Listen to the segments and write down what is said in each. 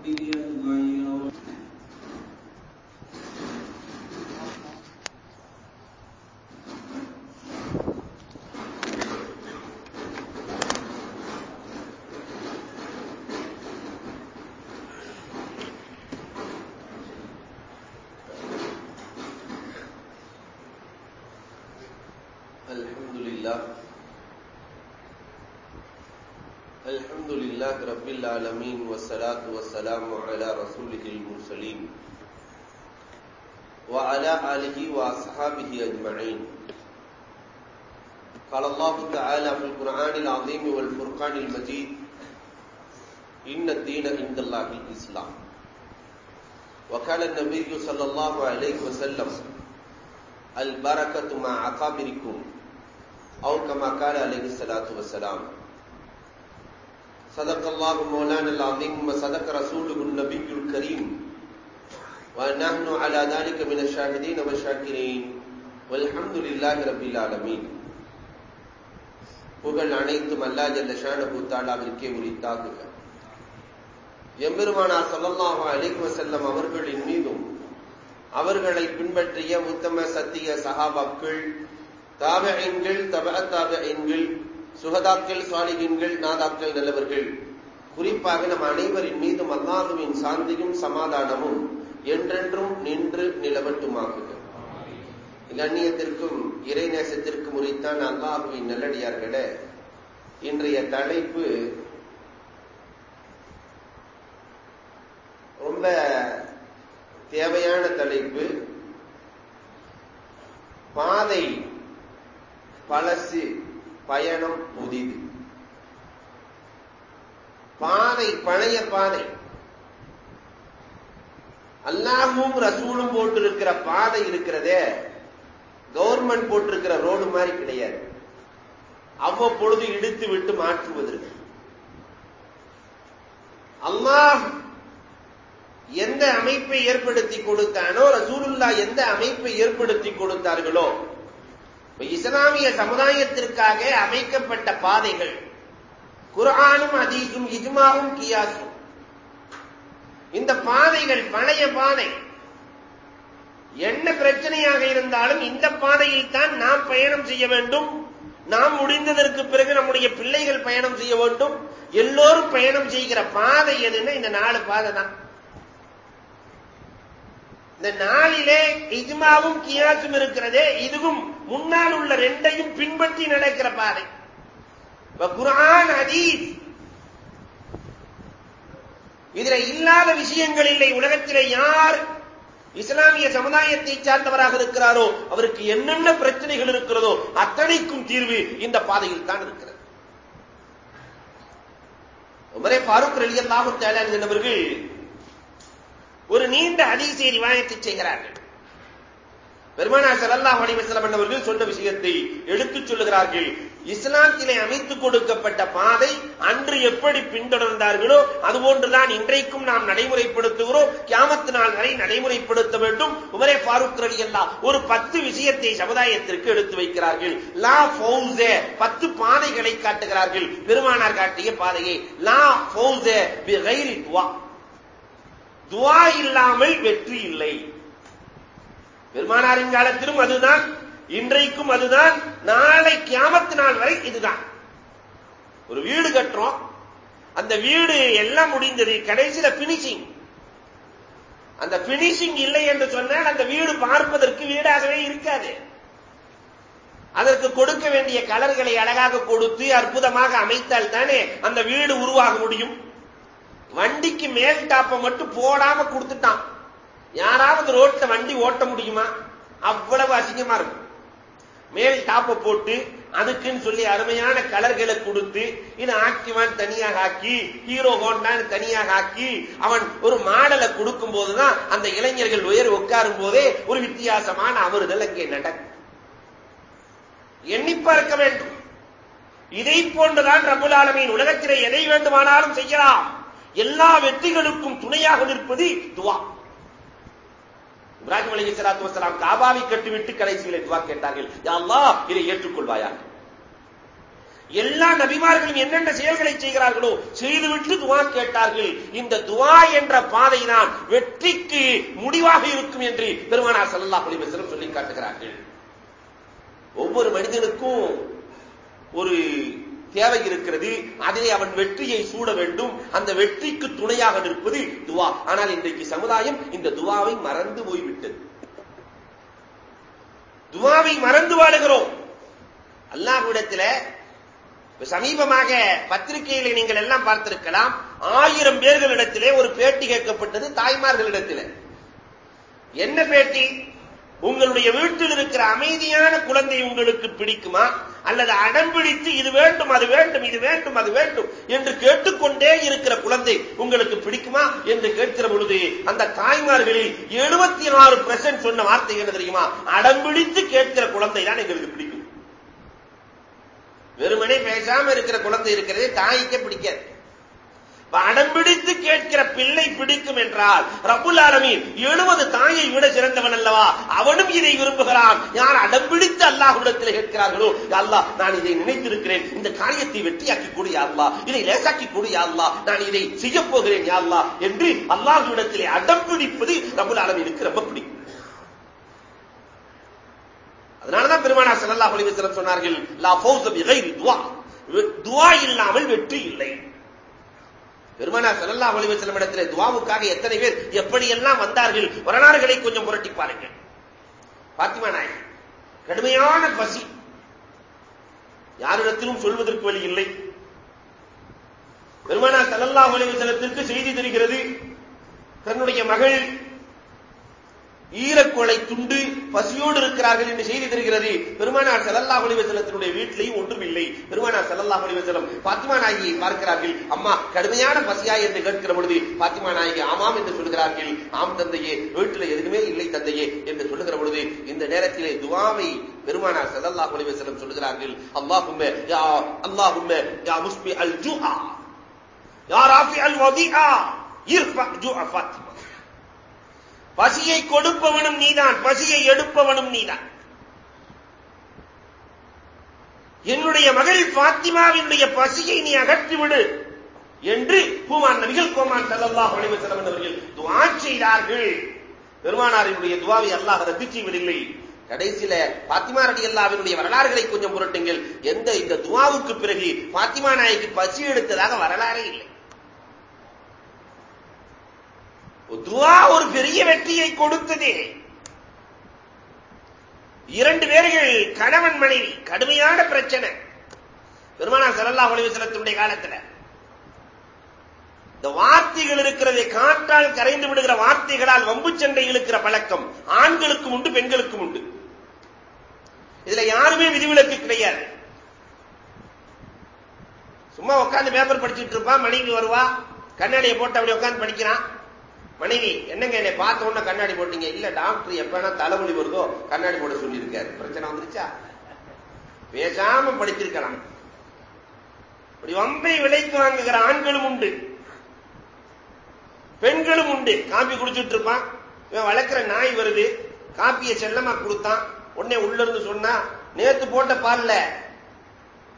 وصحبه أجمعين الحمد لله الحمد لله رب العالمين والصلاة والسلام على رسوله المرسلين وعلى آله وأصحابه أجمعين. قال الله تعالى في القرآن العظيم والفرقان المجيد إن الدين عند الله الإسلام. وقال النبي صلى الله عليه وسلم البركة مع أقابركم أو كما قال عليه الصلاة والسلام. صدق الله مولانا العظيم وصدق رسوله النبي الكريم ونحن على ذلك من الشاهدين والشاكرين والحمد لله رب العالمين புகழ் அனைத்தும் அல்லா ஜல்ல ஷானபு தாலாவிற்கே உரித்தாகுக எம்பெருமானார் ஸல்லல்லாஹு அலைஹி வஸல்லம் அவர்களின் மீதும் அவர்களை பின்பற்றிய உத்தம சத்திய சகாபாக்கள் தாபெண்கள் தப தாபெண்கள் சுகதாக்கள் சுவாலிகின்கள் நாதாக்கள் நல்லவர்கள். குறிப்பாக நம் அனைவரின் மீதும் அல்லாஹுவின் சாந்தியும் சமாதானமும் என்றென்றும் நின்று நிலவட்டுமாகுக கண்ணியத்திற்கும் இறைநேசத்திற்கும் உரித்தான் அல்லாஹுவின் நல்லடியார்கள இன்றைய தலைப்பு ரொம்ப தேவையான தலைப்பு பாதை பழசு பயணம் புதிது பாதை பழைய பாதை. அல்லாஹும் ரசூலும் போட்டிருக்கிற பாதை இருக்கிறதே கவர்மெண்ட் போட்டிருக்கிற ரோடு மாதிரி கிடையாது. அவ்வப்பொழுது இடித்து விட்டு மாற்றுவதற்கு. அல்லாஹ் எந்த அமைப்பை ஏற்படுத்தி கொடுத்தானோ ரசூலுல்லா எந்த அமைப்பை ஏற்படுத்தி கொடுத்தார்களோ இஸ்லாமிய சமுதாயத்திற்காக அமைக்கப்பட்ட பாதைகள் குரானும் அதீசும் இஜ்மாவும் கியாசும் இந்த பாதைகள் பழைய பாதை. என்ன பிரச்சனையாக இருந்தாலும் இந்த பாதையில் தான் நாம் பயணம் செய்ய வேண்டும். நாம் முடிந்ததற்கு பிறகு நம்முடைய பிள்ளைகள் பயணம் செய்ய வேண்டும். எல்லோரும் பயணம் செய்கிற பாதை எதுன்னா இந்த நாலு பாதை தான் இந்த நாளிலே இஜ்மாவும் கியாசும் இருக்கிறதே இதுவும் முன்னால் உள்ள ரெண்டையும் பின்பற்றி நடக்கிற பாதை. குரான் அதீஸ் இதுல இல்லாத விஷயங்கள் இல்லை. உலகத்திலே யார் இஸ்லாமிய சமுதாயத்தை சார்ந்தவராக இருக்கிறாரோ அவருக்கு என்னென்ன பிரச்சனைகள் இருக்கிறதோ அத்தனைக்கும் தீர்வு இந்த பாதையில் தான் இருக்கிறது. உமரே பாரூக் ரலி தேலான் என்பவர்கள் ஒரு நீண்ட அதிசய ரிவாயத்தை செய்கிறார்கள். பெருமானா ஸல்லல்லாஹு அலைஹி வஸல்லம் அவர்கள் சொன்ன விஷயத்தை எடுத்துச் சொல்லுகிறார்கள். இஸ்லாத்திலே அமைத்துக் கொடுக்கப்பட்ட பாதை அன்று எப்படி பின்தொடர்ந்தார்களோ அதுபோன்றுதான் இன்றைக்கும் நாம் நடைமுறைப்படுத்துகிறோம். கியாமத்து நாள் வரை நடைமுறைப்படுத்த வேண்டும். உமரே ஃபாரூக் அல்லா ஒரு பத்து விஷயத்தை சமுதாயத்திற்கு எடுத்து வைக்கிறார்கள். லா ஃபௌஸே பத்து பாதைகளை காட்டுகிறார்கள். பெருமானார் காட்டிய பாதையை லா ஃபௌஸே துவா இல்லாமல் வெற்றி இல்லை. பெருமானாரின் காலத்திலும் அதுதான் இன்றைக்கும் அதுதான் நாளை கியாமத்து நாள் வரை இதுதான். ஒரு வீடு கட்டுறோம். அந்த வீடு எல்லாம் முடிந்தது கடைசியில பினிஷிங் அந்த பினிஷிங் இல்லை என்று சொன்னால் அந்த வீடு பார்ப்பதற்கு வீடாகவே இருக்காது. அதற்கு கொடுக்க வேண்டிய கலர்களை அழகாக கொடுத்து அற்புதமாக அமைத்தால் தானே அந்த வீடு உருவாக முடியும். வண்டிக்கு மேல் டாப்பை மட்டும் போடாம கொடுத்துட்டான். யாராவது ரோட்ல வண்டி ஓட்ட முடியுமா? அவ்வளவு அசிங்கமா இருக்கும். மேல் டாப்பை போட்டு அதுக்குன்னு சொல்லி அருமையான கலர்களை கொடுத்து இது ஆக்கிவான் தனியாக ஆக்கி ஹீரோ ஹோண்டான்னு தனியாக ஆக்கி அவன் ஒரு மாடலை கொடுக்கும் போதுதான் அந்த இளைஞர்கள் உயர் உட்காரும் போதே ஒரு வித்தியாசமான அமருதல் அங்கே நடக்கும். எண்ணி பார்க்க வேண்டும். இதை போன்றுதான் ரபுல் உலகத்திலே எதை வேண்டுமானாலும் செய்யலாம். எல்லா வெற்றிகளுக்கும் துணையாக நிற்பது துவா. இப்ராஹிம் அலி சலாத்து வசலாம் காபாவை கட்டிவிட்டு கடைசியில் துவா கேட்டார்கள். யா இதை ஏற்றுக்கொள்வாயா? எல்லா நபிமார்களும் என்னென்ன செயல்களை செய்கிறார்களோ செய்துவிட்டு துவா கேட்டார்கள். இந்த துவா என்ற பாதை தான் வெற்றிக்கு முடிவாக இருக்கும் என்று பெருமானார் சல்லா அலைஹி சொல்லி காட்டுகிறார்கள். ஒவ்வொரு மனிதனுக்கும் ஒரு தேவை இருக்கிறது அதிலே அவன் வெற்றியை சூட வேண்டும். அந்த வெற்றிக்கு துணையாக நிற்பது துவா. ஆனால் இன்றைக்கு சமுதாயம் இந்த துவாவை மறந்து போய்விட்டது. துவாவை மறந்து வாழுகிறோம் அல்லாஹ்விடத்தில் சமீபமாக பத்திரிகையில நீங்கள் எல்லாம் பார்த்திருக்கலாம். ஆயிரம் பேர்களிடத்திலே ஒரு பேட்டி கேட்கப்பட்டது தாய்மார்களிடத்தில். என்ன பேட்டி? உங்களுடைய வீட்டில் இருக்கிற அமைதியான குழந்தை உங்களுக்கு பிடிக்குமா? அல்லது அடம்பிடித்து இது வேண்டும் அது வேண்டும் இது வேண்டும் அது வேண்டும் என்று கேட்டுக்கொண்டே இருக்கிற குழந்தை உங்களுக்கு பிடிக்குமா? என்று கேட்கிற பொழுது அந்த தாய்மார்களில் எழுபத்தி ஆறு பெர்சன்ட் சொன்ன வார்த்தை என்ன தெரியுமா? அடம்பிடித்து கேட்கிற குழந்தை தான் எங்களுக்கு பிடிக்கும். வெறுமனே பேசாம இருக்கிற குழந்தை இருக்கிறதே தாய்க்கே பிடிக்காது. அடம்பிடித்து கேட்கிற பிள்ளை பிடிக்கும் என்றால் ரபுல் ஆலமீன் எழுபது தாயை விட சிறந்தவன் அல்லவா? அவனும் இதை விரும்புகிறான். யார் அடம்பிடித்து அல்லாஹ்விடத்தில் கேட்கிறார்களோ அல்லாஹ் நான் இதை நினைத்திருக்கிறேன். இந்த காரியத்தை வெற்றியாக்கி கூடிய யா அல்லாஹ். இதை லேசாக்கி கூடிய யா அல்லாஹ். நான் இதை செய்ய போகிறேன் யா அல்லாஹ் என்று அல்லாஹ்விடத்திலே அடம் பிடிப்பது ரபுல் ஆலமீனுக்கு ரொம்ப பிடிக்கும். அதனாலதான் பெருமானார் செல்லல்லா அலைஹி சொன்னார்கள் லா ஃபௌஸ துவா. துவா இல்லாமல் வெற்றி இல்லை. பெருமானார் செல்லல்லா அலைஹி செல்லும் இடத்திலே துவாவுக்காக எத்தனை பேர் எப்படி எல்லாம் வந்தார்கள்? வரலாறுகளை கொஞ்சம் புரட்டி பாருங்கள் பாத்திமா நாயகி கடுமையான பசி. யாரிடத்திலும் சொல்வதற்கு வழி இல்லை. பெருமானார் செல்லல்லா அலைஹி செல்லத்திற்கு செய்தி தெரிகிறது. தன்னுடைய மகள் ஈரக்கொலை துண்டு பசியோடு இருக்கிறார்கள் என்று செய்தி தருகிறது. பெருமானார் செல்லல்லா அலைஹி வீட்டிலையும் ஒன்றும் இல்லை பெருமானார் செல்லல்லா அலைஹி பாத்திமா நாயகியை பார்க்கிறார்கள். அம்மா கடுமையான பசியா? என்று கேட்கிற பொழுது பாத்திமா நாயகி ஆமாம் என்று சொல்கிறார்கள். ஆம் தந்தையே வீட்டில் எதுவுமே இல்லை தந்தையே என்று சொல்லுகிற பொழுது இந்த நேரத்திலே துவாவை பெருமானார் செல்லல்லா அலைஹி வஸல்லம் சொல்கிறார்கள் அல்லாஹும்ம யா அல்லாஹும்ம யா முஸ்பி அல் ஜுஆ யா ராஃபி அல் வதிஆ இர்ஃபா ஜுஆ ஃபாத்திமா. பசியை கொடுப்பவனும் நீதான் பசியை எடுப்பவனும் நீதான். என்னுடைய மகள் பாத்திமாவினுடைய பசியை நீ அகற்றிவிடு என்று பூமான் நபிகள் கோமான் ஸல்லல்லாஹு அலைஹி வஸல்லம் அவர்கள் துவா செய்தார்கள். பெருமானாரினுடைய துவாவை அல்லாஹ் ரத்து செய்வதில்லை கடைசியில பாத்திமா அல்லாவினுடைய வரலாறுகளை கொஞ்சம் புரட்டுங்கள். எந்த இந்த துவாவுக்கு பிறகு பாத்திமா நாய்க்கு பசி எடுத்ததாக வரலாறே இல்லை. துவா ஒரு பெரிய வெற்றியை கொடுத்ததே. இரண்டு பேர்கள் கணவன் மனைவி கடுமையான பிரச்சனை. பெருமானா ஸல்லல்லாஹு அலைஹி காலத்தில் காலத்துல. இந்த வார்த்தைகள் இருக்கிறதை காற்றால் கரைந்து விடுகிற வார்த்தைகளால் வம்பு சண்டை இழுக்கிற பழக்கம் ஆண்களுக்கும் உண்டு பெண்களுக்கும் உண்டு. இதுல யாருமே விதிவிலக்கு கிடையாது. சும்மா உட்கார்ந்து பேப்பர் படிச்சிட்டு இருப்பான் மனைவி வருவா கண்ணாடியை போட்டு அப்படி உட்காந்து படிக்கிறான். மனைவி என்னங்க என்னை பார்த்த உடனே கண்ணாடி போட்டீங்க? இல்ல டாக்டர் எப்பனா தலைமொழி வருதோ கண்ணாடி போட சொல்லியிருக்காரு. பிரச்சனை வந்துருச்சா? பேசாம படிச்சிருக்கலாம். இப்படி வம்பை விலைக்கு வாங்குகிற ஆண்களும் உண்டு. பெண்களும் உண்டு. காப்பி குடிச்சிட்டு இருப்பான். இவன் வளர்க்கிற நாய் வருது. காப்பியை செல்லமா கொடுத்தான். உடனே உள்ள இருந்து சொன்னா நேத்து போட்ட பால்ல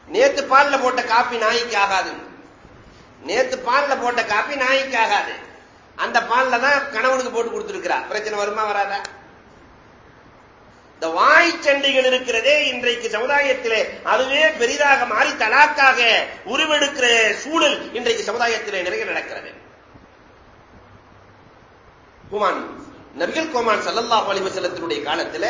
நேத்து பால்ல போட்ட காப்பி நாய்க்கு ஆகாது. நேத்து பால்ல போட்ட காப்பி நாய்க்கு ஆகாது. அந்த பால்ல தான் கணவனுக்கு போட்டு கொடுத்திருக்கிறா. பிரச்சனை வருமா வராதா? இந்த வாய் சண்டைகள் இருக்கிறதே இன்றைக்கு சமுதாயத்திலே அதுவே பெரிதாக மாறி தலாக்காக உருவெடுக்கிற சூழல் இன்றைக்கு சமுதாயத்திலே நிறைய நடக்கிறது. குமான் நபிகள் கோமான் சல்லல்லா அலைஹி காலத்தில் காலத்துல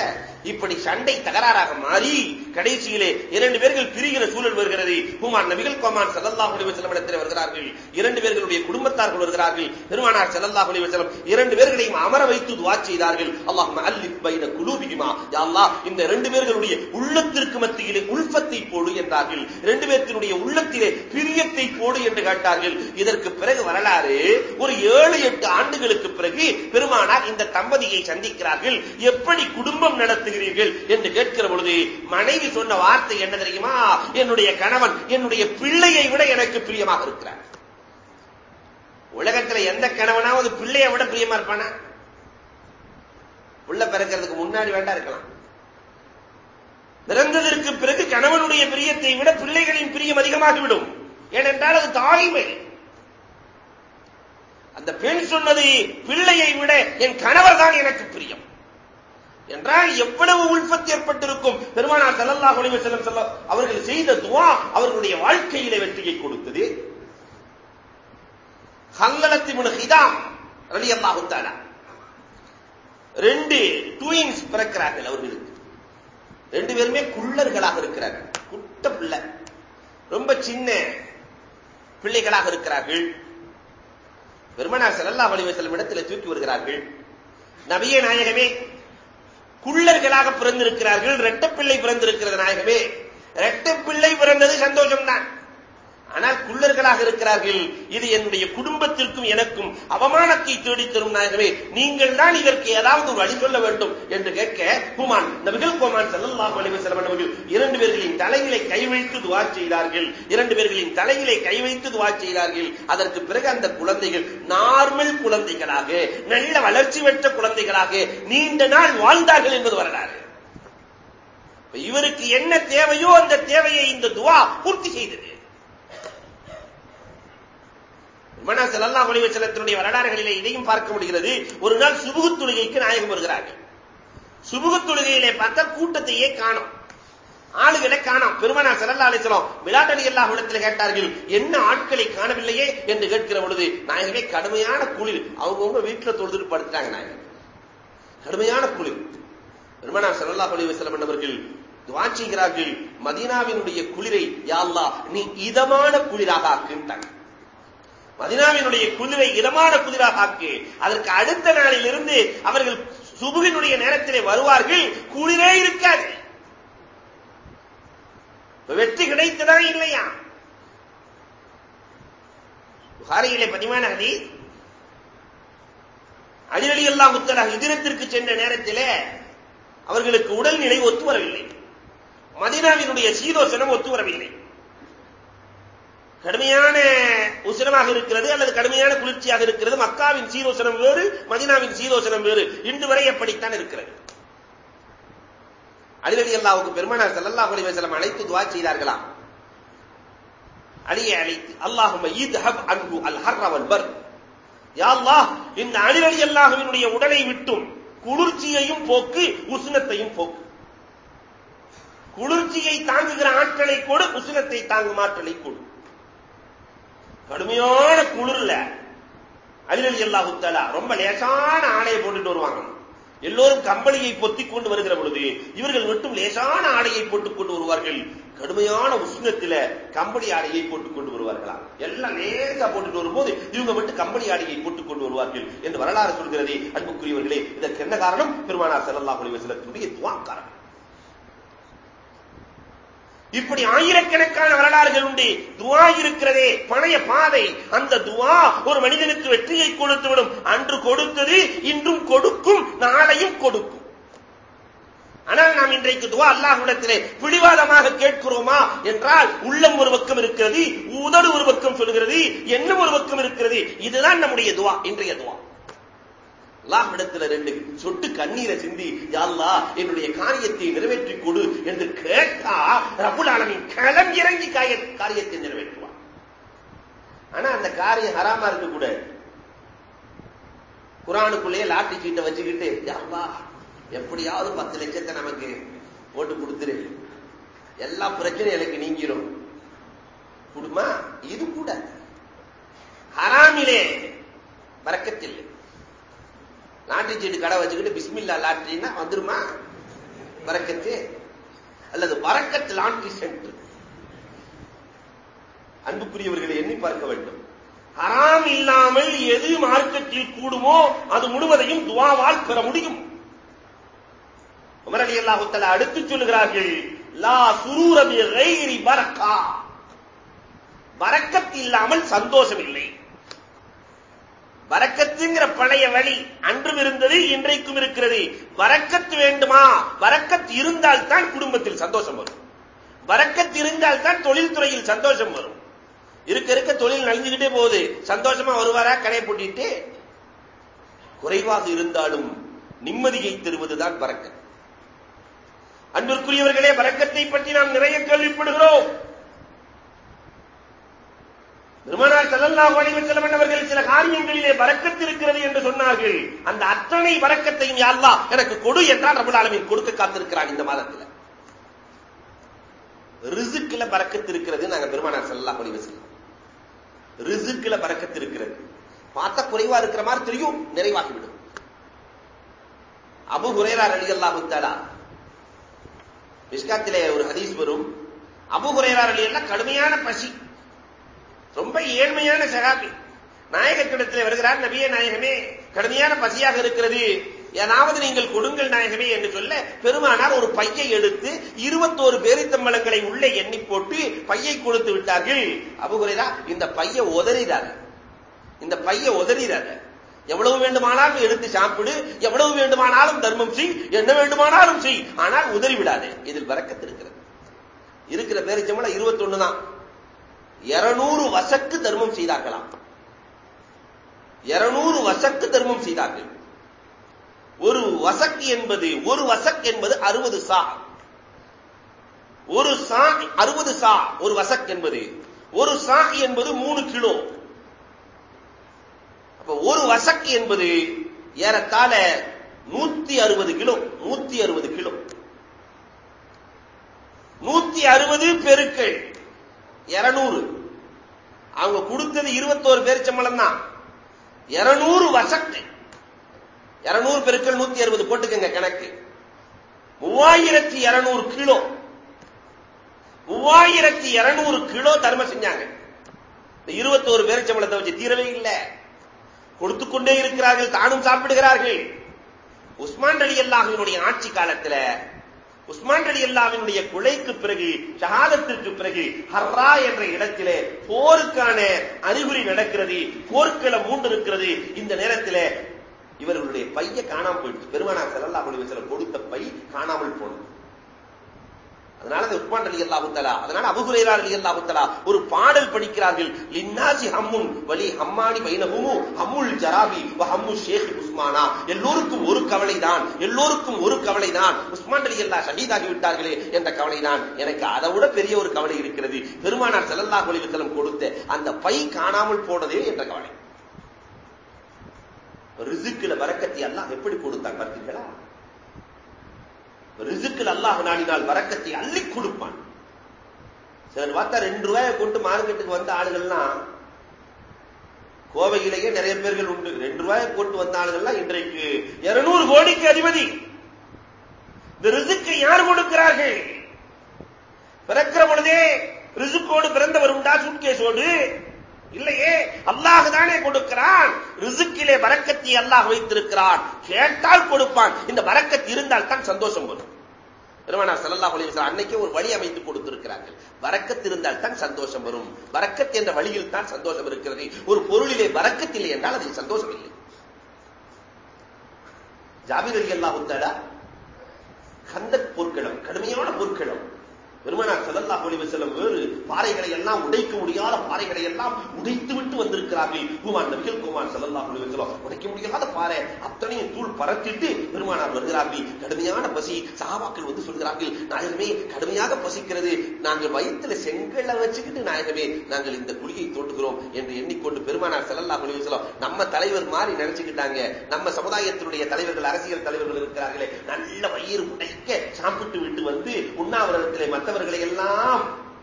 இப்படி சண்டை தகராறாக மாறி கடைசியிலே இரண்டு பேர்கள் பிரிகிற சூழல் வருகிறது. குமார் நபிகள் கோமான் சல்லல்லாஹு அலைஹி வஸல்லம் இடத்தில் வருகிறார்கள். இரண்டு பேர்களுடைய குடும்பத்தார்கள் வருகிறார்கள். பெருமானார் சல்லல்லாஹு அலைஹி வஸல்லம் இரண்டு பேர்களையும் அமர வைத்து துஆ செய்தார்கள். அல்லாஹும்ம அல்லிஃப் பைன குலூபிஹிமா. யா அல்லாஹ் இந்த இரண்டு பேர்களுடைய உள்ளத்திற்கு மத்தியிலே உல்ஃபத்தை போடு என்றார்கள். ரெண்டு பேர்த்தினுடைய உள்ளத்திலே பிரியத்தை போடு என்று கேட்டார்கள். இதற்கு பிறகு வரலாறு ஒரு ஏழு எட்டு ஆண்டுகளுக்கு பிறகு பெருமானார் இந்த தம்பதியை சந்திக்கிறார்கள். எப்படி குடும்பம் நடத்துகிறீர்கள் என்று கேட்கிற பொழுது மனைவி சொன்ன வார்த்தை என்ன தெரியுமா? என்னுடைய கணவன் என்னுடைய பிள்ளையை விட எனக்கு பிரியமாக இருக்கிறார். உலகத்துல எந்த கணவனாவது பிள்ளையை விட பிரியமா இருப்பானா? உள்ள பிறக்கிறதுக்கு முன்னாடி வேண்டாம் இருக்கலாம். பிறந்ததற்கு பிறகு கணவனுடைய பிரியத்தை விட பிள்ளைகளின் பிரியம் அதிகமாகிவிடும். ஏனென்றால் அது தாய்மை. அந்த பெண் சொன்னது பிள்ளையை விட என் கணவர் தான் எனக்கு பிரியம். என்றால் எவ்வளவு உள்பத்து ஏற்பட்டிருக்கும்? பெருமானார் ஸல்லல்லாஹு அலைஹி வஸல்லம் சொல்ல அவர்கள் செய்த துவா அவர்களுடைய வாழ்க்கையிலே வெற்றியை கொடுத்தது. ஹங்கலத்தி இப்னு ரலி அல்லாஹுத்தானா ரெண்டு டூயின்ஸ் பிறக்கிறார்கள் அவர்களுக்கு. ரெண்டு பேருமே குள்ளர்களாக இருக்கிறார்கள். குட்ட பிள்ளை. ரொம்ப சின்ன பிள்ளைகளாக இருக்கிறார்கள். பெருமனார் செல்லல்லா வலிவசலம் இடத்துல தூக்கி வருகிறார்கள். நபிய நாயகமே குள்ளர்களாக பிறந்திருக்கிறார்கள். ரெட்டப்பிள்ளை பிறந்திருக்கிறது நாயகமே. ரெட்டப்பிள்ளை பிறந்தது சந்தோஷம்தான். ஆனால் குள்ளர்களாக இருக்கிறார்கள். இது என்னுடைய குடும்பத்திற்கும் எனக்கும் அவமானத்தை தேடித் தரும் நாயகமே நீங்கள் தான் இதற்கு ஏதாவது ஒரு வழி சொல்ல வேண்டும் என்று கேட்க குமான் நபிகள் குமான் ஸல்லல்லாஹு அலைஹி வஸல்லம் அவர்கள் இரண்டு பேர்களின் தலையிலே கை வைத்து செய்தார்கள். இரண்டு பேர்களின் தலையிலே கை வைத்து செய்தார்கள். அதற்கு பிறகு அந்த குழந்தைகள் நார்மல் குழந்தைகளாக நல்ல வளர்ச்சி பெற்ற குழந்தைகளாக நீண்ட நாள் வாழ்ந்தார்கள் என்பது வரலாறு. இவருக்கு என்ன தேவையோ அந்த தேவையை இந்த துவா பூர்த்தி செய்தது. பெருமானா செல்லல்லா அலைஹி வரலாறுகளிலே இதையும் பார்க்க முடிகிறது. ஒரு நாள் சுபுகு தொழுகைக்கு நாயகம் வருகிறார்கள். சுபுகு தொழுகையிலே பார்த்தா கூட்டத்தையே காணும். ஆளுகளை காணோம். பெருமானா செல்லல்லா அலைஹி வஸல்லம் விளாட்டடி இடத்தில் கேட்டார்கள் என்ன ஆட்களை காணவில்லையே? என்று கேட்கிற பொழுது நாயகமே கடுமையான குளிர். அவங்கவுங்க வீட்டுல தொழுதுட்டு படுத்துட்டாங்க நாயகம் கடுமையான குளிர். பெருமானா செல்லல்லா அலைஹி செல்லம் என்பவர்கள் துஆ செய்கிறார்கள் மதீனாவினுடைய குளிரை யாழ்லா நீ இதமான குளிராக ஆக்குன்ட்டாங்க. மதினாவினுடைய குதிரை இதமான குதிராக ஆக்கு அதற்கு அடுத்த நாளில் இருந்து அவர்கள் சுபுகினுடைய நேரத்திலே வருவார்கள். குளிரே இருக்காது. வெற்றி கிடைத்ததா இல்லையா? புகாரியிலே பதிமான ஹதி அடிநடி எல்லாம் முத்தலா எதிரத்திற்கு சென்ற நேரத்திலே அவர்களுக்கு உடல்நிலை ஒத்து வரவில்லை மதினாவினுடைய சீதோசனம் ஒத்து வரவில்லை கடுமையான உசனமாக இருக்கிறது அல்லது கடுமையான குளிர்ச்சியாக இருக்கிறது. மக்காவின் சீரோசனம் வேறு மதினாவின் சீரோசனம் வேறு. இன்று வரை அப்படித்தான் இருக்கிறது. அலிரடி அல்லாவுக்கு பெருமானார் ஸல்லல்லாஹு அலைஹி வஸல்லம் அழைத்து துஆ செய்தார்களாம் அலியை அழைத்து அல்லாஹும்ம இத்ஹப் அன்ஹு அல் ஹர்ர வல் பர் யா அல்லாஹ் இந்த அலிரடி அல்லாஹுவினுடைய உடலை விட்டும் குளிர்ச்சியையும் போக்கு உஷ்ணத்தையும் போக்கு. குளிர்ச்சியை தாங்குகிற ஆற்றலை கொடு உஷ்ணத்தை தாங்கும் ஆற்றலை கொடு. கடுமையான குளிர்ல. அதிரலி அல்லாஹு ரொம்ப லேசான ஆடையை போட்டுட்டு வருவாங்க. எல்லோரும் கம்பளியை பொத்திக் கொண்டு வருகிற பொழுது இவர்கள் மட்டும் லேசான ஆடையை போட்டுக் கொண்டு வருவார்கள். கடுமையான உஷ்ணத்தில கம்பளி ஆடையை போட்டுக் கொண்டு வருவார்களா? எல்லாம் லேசா போட்டுட்டு வரும்போது இவங்க மட்டும் கம்பளி ஆடையை போட்டுக் கொண்டு வருவார்கள். என்று வரலாறு சொல்கிறதே. அன்புக்குரியவர்களே இதற்கு என்ன காரணம்? பெருமானார் செல்லல்லா அலைஹி வஸல்லத்துடைய துஆ காரணம் இப்படி ஆயிரக்கணக்கான வரலாறுகள் உண்டு. துவா இருக்கிறதே பழைய பாதை. அந்த துவா ஒரு மனிதனுக்கு வெற்றியை கொடுத்துவிடும் அன்று கொடுத்தது இன்றும் கொடுக்கும் நாளையும் கொடுக்கும். ஆனால் நாம் இன்றைக்கு துவா அல்லாஹ்விடத்திலே பிடிவாதமாக கேட்கிறோமா என்றால் உள்ளம் ஒரு பக்கம் இருக்கிறது உதடு ஒரு பக்கம் சொல்கிறது எண்ணம் ஒரு பக்கம் இருக்கிறது. இதுதான் நம்முடைய துவா இன்றைய துவா. அல்லாஹ்விடத்தில் ரெண்டு சொட்டு கண்ணீரை சிந்தி யாழ்லா என்னுடைய காரியத்தை நிறைவேற்றி கொடு என்று கேட்டா ரபுல் ஆலமின் களம் இறங்கி காரியத்தை நிறைவேற்றுவான் ஆனா அந்த காரியம் ஹராமா இருக்க கூட. குரானுக்குள்ளேயே லாட்டி சீட்டை வச்சுக்கிட்டு யாழ்லா எப்படியாவது பத்து லட்சத்தை நமக்கு போட்டு கொடுத்துரு. எல்லா பிரச்சனையும் எனக்கு நீங்கிரும். குடுமா? இது கூட. ஹராமிலே வரக்கத்தில்லை லாட்டரி சீட்டு கடை வச்சுக்கிட்டு பிஸ்மில்லா லாட்டரின்னா வந்துருமா? வரக்கத்து. அல்லது வரக்கத் லாட்டரி சென்டர். அன்புக்குரியவர்களை எண்ணி பார்க்க வேண்டும். ஹராம் இல்லாமல் எது மார்க்கத்தில் கூடுமோ அது முழுவதையும் துவாவால் பெற முடியும். உமர் அலி அல்லாஹுத்தலா அடுத்து சொல்லுகிறார்கள் லா சுரூரபி கைரி பரக்கா. வரக்கத் இல்லாமல் சந்தோஷம் இல்லை. வரக்கத்துங்கிற பழைய வழி அன்றும் இருந்தது இன்றைக்கும் இருக்கிறது. வரக்கத்து வேண்டுமா? வரக்கத் இருந்தால் தான் குடும்பத்தில் சந்தோஷம் வரும். வரக்கத் இருந்தால் தான் சந்தோஷம் வரும். இருக்க இருக்க தொழில் நலிஞ்சுக்கிட்டே போகுது. சந்தோஷமா வருவாரா? கடை பூட்டிட்டு. குறைவாக இருந்தாலும் நிம்மதியை தருவதுதான் வரக்கத் அன்பிற்குரியவர்களே வரக்கத்தை பற்றி நாம் நிறைய கேள்விப்படுகிறோம். பெருமானார் செல்லல்லாஹு அலைஹி வஸல்லம் அவர்கள் சில காரியங்களிலே வரக்கத்து இருக்கிறது என்று சொன்னார்கள். அந்த அத்தனை வரக்கத்தையும் யா அல்லாஹ் எனக்கு கொடு என்றால் ரபுல் ஆலமீன் கொடுக்க காத்திருக்கிறான் இந்த மாதத்தில். ரிசுக்கில் பறக்கத்து இருக்கிறது நாங்க பெருமானார் செல்லல்லாஹு அலைஹி வஸல்லம். பறக்கத்து இருக்கிறது பார்த்த குறைவா இருக்கிற மாதிரி தெரியும் நிறைவாகிவிடும். அபு ஹுரேரா ரலியல்லாஹு தஆலா மிஸ்காத்திலே ஒரு ஹதீஸ் வரும். அபு ஹுரேரா எல்லாம் கடுமையான பசி ரொம்ப ஏழ்மையான சகாபி. நாயகத்திடத்தில் வருகிறார் நபிய நாயகமே கடுமையான பசியாக இருக்கிறது. ஏதாவது நீங்கள் கொடுங்கள் நாயகமே என்று சொல்ல பெருமானார் ஒரு பையை எடுத்து இருபத்தோரு பேரித்தம்பளங்களை உள்ளே எண்ணி போட்டு பையை கொடுத்து விட்டார்கள். அபுகுரைதா இந்த பைய உதறிடாத இந்த பைய உதறிடாத எவ்வளவு வேண்டுமானாலும் எடுத்து சாப்பிடு எவ்வளவு வேண்டுமானாலும் தர்மம் செய் என்ன வேண்டுமானாலும் செய். ஆனால் உதறிவிடாதே. இதில் வரக்கத்து இருக்கிறது இருக்கிற பேரிச்சம்பளம் இருபத்தொன்னு தான். இருநூறு வசக்கு தர்மம் செய்தார்களாம். இருநூறு வசக்கு தர்மம் செய்தார்கள். ஒரு வசக் என்பது ஒரு வசக் என்பது அறுபது சா. ஒரு சா அறுபது சா ஒரு வசக் என்பது. ஒரு சா என்பது மூணு கிலோ. அப்ப ஒரு வசக் என்பது ஏறத்தாழ நூத்தி அறுபது கிலோ நூத்தி அறுபது கிலோ. நூத்தி அறுபது பெருக்கள். இருநூறு. அவங்க கொடுத்தது இருபத்தோரு பேர் சம்பளம் தான் இருநூறு வசக்கு இருநூறு பெருக்கள் நூத்தி அறுபது போட்டுக்கங்க கணக்கு. மூவாயிரத்தி இருநூறு கிலோ. மூவாயிரத்தி இருநூறு கிலோ தர்மம் செஞ்சாங்க. இந்த இருபத்தோரு பேர் சம்பளத்தை வச்சு தீரவே இல்லை. கொடுத்து கொண்டே இருக்கிறார்கள் தானும் சாப்பிடுகிறார்கள். உஸ்மான் அலி அல்லாஹினுடைய ஆட்சி காலத்தில் உஸ்மான் அலி அல்லாவினுடைய கொலைக்கு பிறகு ஷஹாதத்திற்கு பிறகு ஹர்ரா என்ற இடத்திலே போருக்கான அறிகுறி நடக்கிறது போர்க்களம் மூண்டு இருக்கிறது இந்த நேரத்தில் இவர்களுடைய பைய காணாமல் போயிடுச்சு. பெருமானார் செல்லல்லா கொடுத்த பை காணாமல் போனது. அதனால அது உஸ்மான் அலி அல்லா தலா அதனால அபுகுரேரா அலி அல்லா தலா ஒரு பாடல் படிக்கிறார்கள். லின்னாசி ஹம்முன் வலி ஹம்மாடி பைனஹுமு ஹம்முல் ஜராபி வ ஹம்மு ஷேக் உஸ்மானா. எல்லோருக்கும் ஒரு கவலை தான் எல்லோருக்கும் ஒரு கவலை தான் உஸ்மான் அலி அல்லா ஷஹீதாகி விட்டார்களே என்ற கவலை தான் எனக்கு அதை விட பெரிய ஒரு கவலை இருக்கிறது. பெருமானார் செல்லல்லா அலைஹி கொடுத்த அந்த பை காணாமல் போனதே என்ற கவலை. ரிசுக்கில வரக்கத்தி அல்லாஹ் எப்படி கொடுத்தான் பார்த்தீங்களா ரிசுக்கில் அல்லாஹ் நாடினால் வரக்கத்தை அள்ளி கொடுப்பான். சிலர் பார்த்தா ரெண்டு ரூபாயை கொண்டு மார்க்கெட்டுக்கு வந்த ஆளுகள்னா கோவையிலேயே நிறைய பேர்கள் உண்டு. ரெண்டு ரூபாயை கொண்டு வந்த ஆளுகள்லாம் இன்றைக்கு இருநூறு கோடிக்கு அதிபதி. இந்த ரிசுக்கை யார் கொடுக்கிறார்கள்? பிறக்கிற பொழுதே ரிசுக்கோடு பிறந்தவர் உண்டா? சுட்கேஸோடு இல்லையே அல்லாஹ் தானே கொடுக்கிறான். ரிசுக்கிலே வரக்கத்தை அல்லாஹ் வைத்திருக்கிறான். கேட்டால் கொடுப்பான். இந்த வரக்கத்து இருந்தால் தான் சந்தோஷம் வரும். பெருமானார் ஸல்லல்லாஹு அலைஹி அன்னைக்கு அன்னைக்கே ஒரு வழி அமைத்து கொடுத்திருக்கிறார்கள். வரக்கத்து இருந்தால் தான் சந்தோஷம் வரும். வரக்கத் என்ற வழியில் தான் சந்தோஷம் இருக்கிறது. ஒரு பொருளிலே வரக்கத்தில்லை என்றால் அதில் சந்தோஷம் இல்லை. ஜாபிர் அலி அல்லாஹ் உத்தாடா கந்தக் போர்க்களம் கடுமையான போர்க்களம். பெருமனார் செல்லல்லா அலைஹி வஸல்லம் வேறு பாறைகளை எல்லாம் உடைக்க முடியாத பாறைகளை எல்லாம் உடைத்து விட்டு வந்திருக்கிறார்கள். குமார் நபிகள் குமார் ஸல்லல்லாஹு அலைஹி செல்லும் உடைக்க முடியாத பாறை அத்தனையும் தூள் பறத்திட்டு பெருமானார் வருகிறார்கள். கடுமையான பசி சஹாபாக்கள் வந்து சொல்கிறார்கள் நாயகமே கடுமையாக பசிக்கிறது. நாங்கள் வயிற்றுல செங்கல்ல வச்சுக்கிட்டு நாயகமே நாங்கள் இந்த குழியை தோட்டுகிறோம் என்று எண்ணிக்கொண்டு பெருமானார் செல்லல்லா அலைஹி செல்லும் நம்ம தலைவர் மாதிரி நினைச்சுக்கிட்டாங்க. நம்ம சமுதாயத்தினுடைய தலைவர்கள் அரசியல் தலைவர்கள் இருக்கிறார்களே நல்ல வயிறு உடைக்க சாப்பிட்டு விட்டு வந்து உண்ணாவிரதத்திலே மற்ற மற்றவர்களை எல்லாம்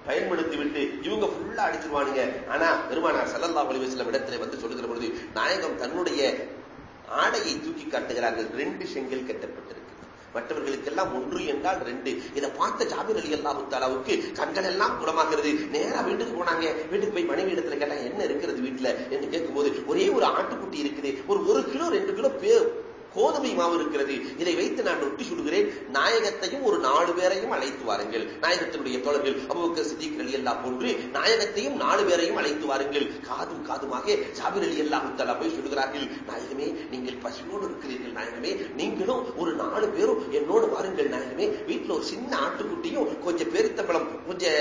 பயன்படுத்தி விட்டு இவங்க ஃபுல்லா அடிச்சிருவானுங்க. ஆனா பெருமானார் சல்லல்லா அலிவஸ்லம் இடத்துல வந்து சொல்லுகிற பொழுது நாயகம் தன்னுடைய ஆடையை தூக்கி காட்டுகிறார்கள். ரெண்டு செங்கல் கட்டப்பட்டிருக்கு மற்றவர்களுக்கெல்லாம் ஒன்று என்றால் ரெண்டு. இதை பார்த்த ஜாபிர் அலி அல்லாஹு தாலாவுக்கு கண்கள் எல்லாம் குணமாகிறது. நேரா வீட்டுக்கு போனாங்க. வீட்டுக்கு போய் மனைவி இடத்துல கேட்டா என்ன இருக்கிறது வீட்டுல? என்று கேட்கும்போது ஒரே ஒரு ஆட்டுக்குட்டி இருக்குது. ஒரு ஒரு கிலோ ரெண்டு கிலோ கோதுமை இருக்கிறது. இதை வைத்து நான் ஒட்டி சுடுகிறேன். நாயகத்தையும் ஒரு நாலு பேரையும் அழைத்து வாருங்கள். நாயகத்தினுடைய தோழர்கள் அபுபக்கர் சித்திக் அலி அல்லா போன்று நாயகத்தையும் நாலு பேரையும் அழைத்து வாருங்கள். காதும் காதுமாக ஜாபிர் அலி அல்லா முத்தலா போய் சொல்லுகிறார்கள் நாயகமே நீங்கள் பசியோடு இருக்கிறீர்கள். நாயகமே நீங்களும் ஒரு நாலு பேரும் என்னோடு வாருங்கள். நாயகமே வீட்டுல ஒரு சின்ன ஆட்டுக்குட்டியும் கொஞ்சம் பேரித்தம்பளம் கொஞ்சம்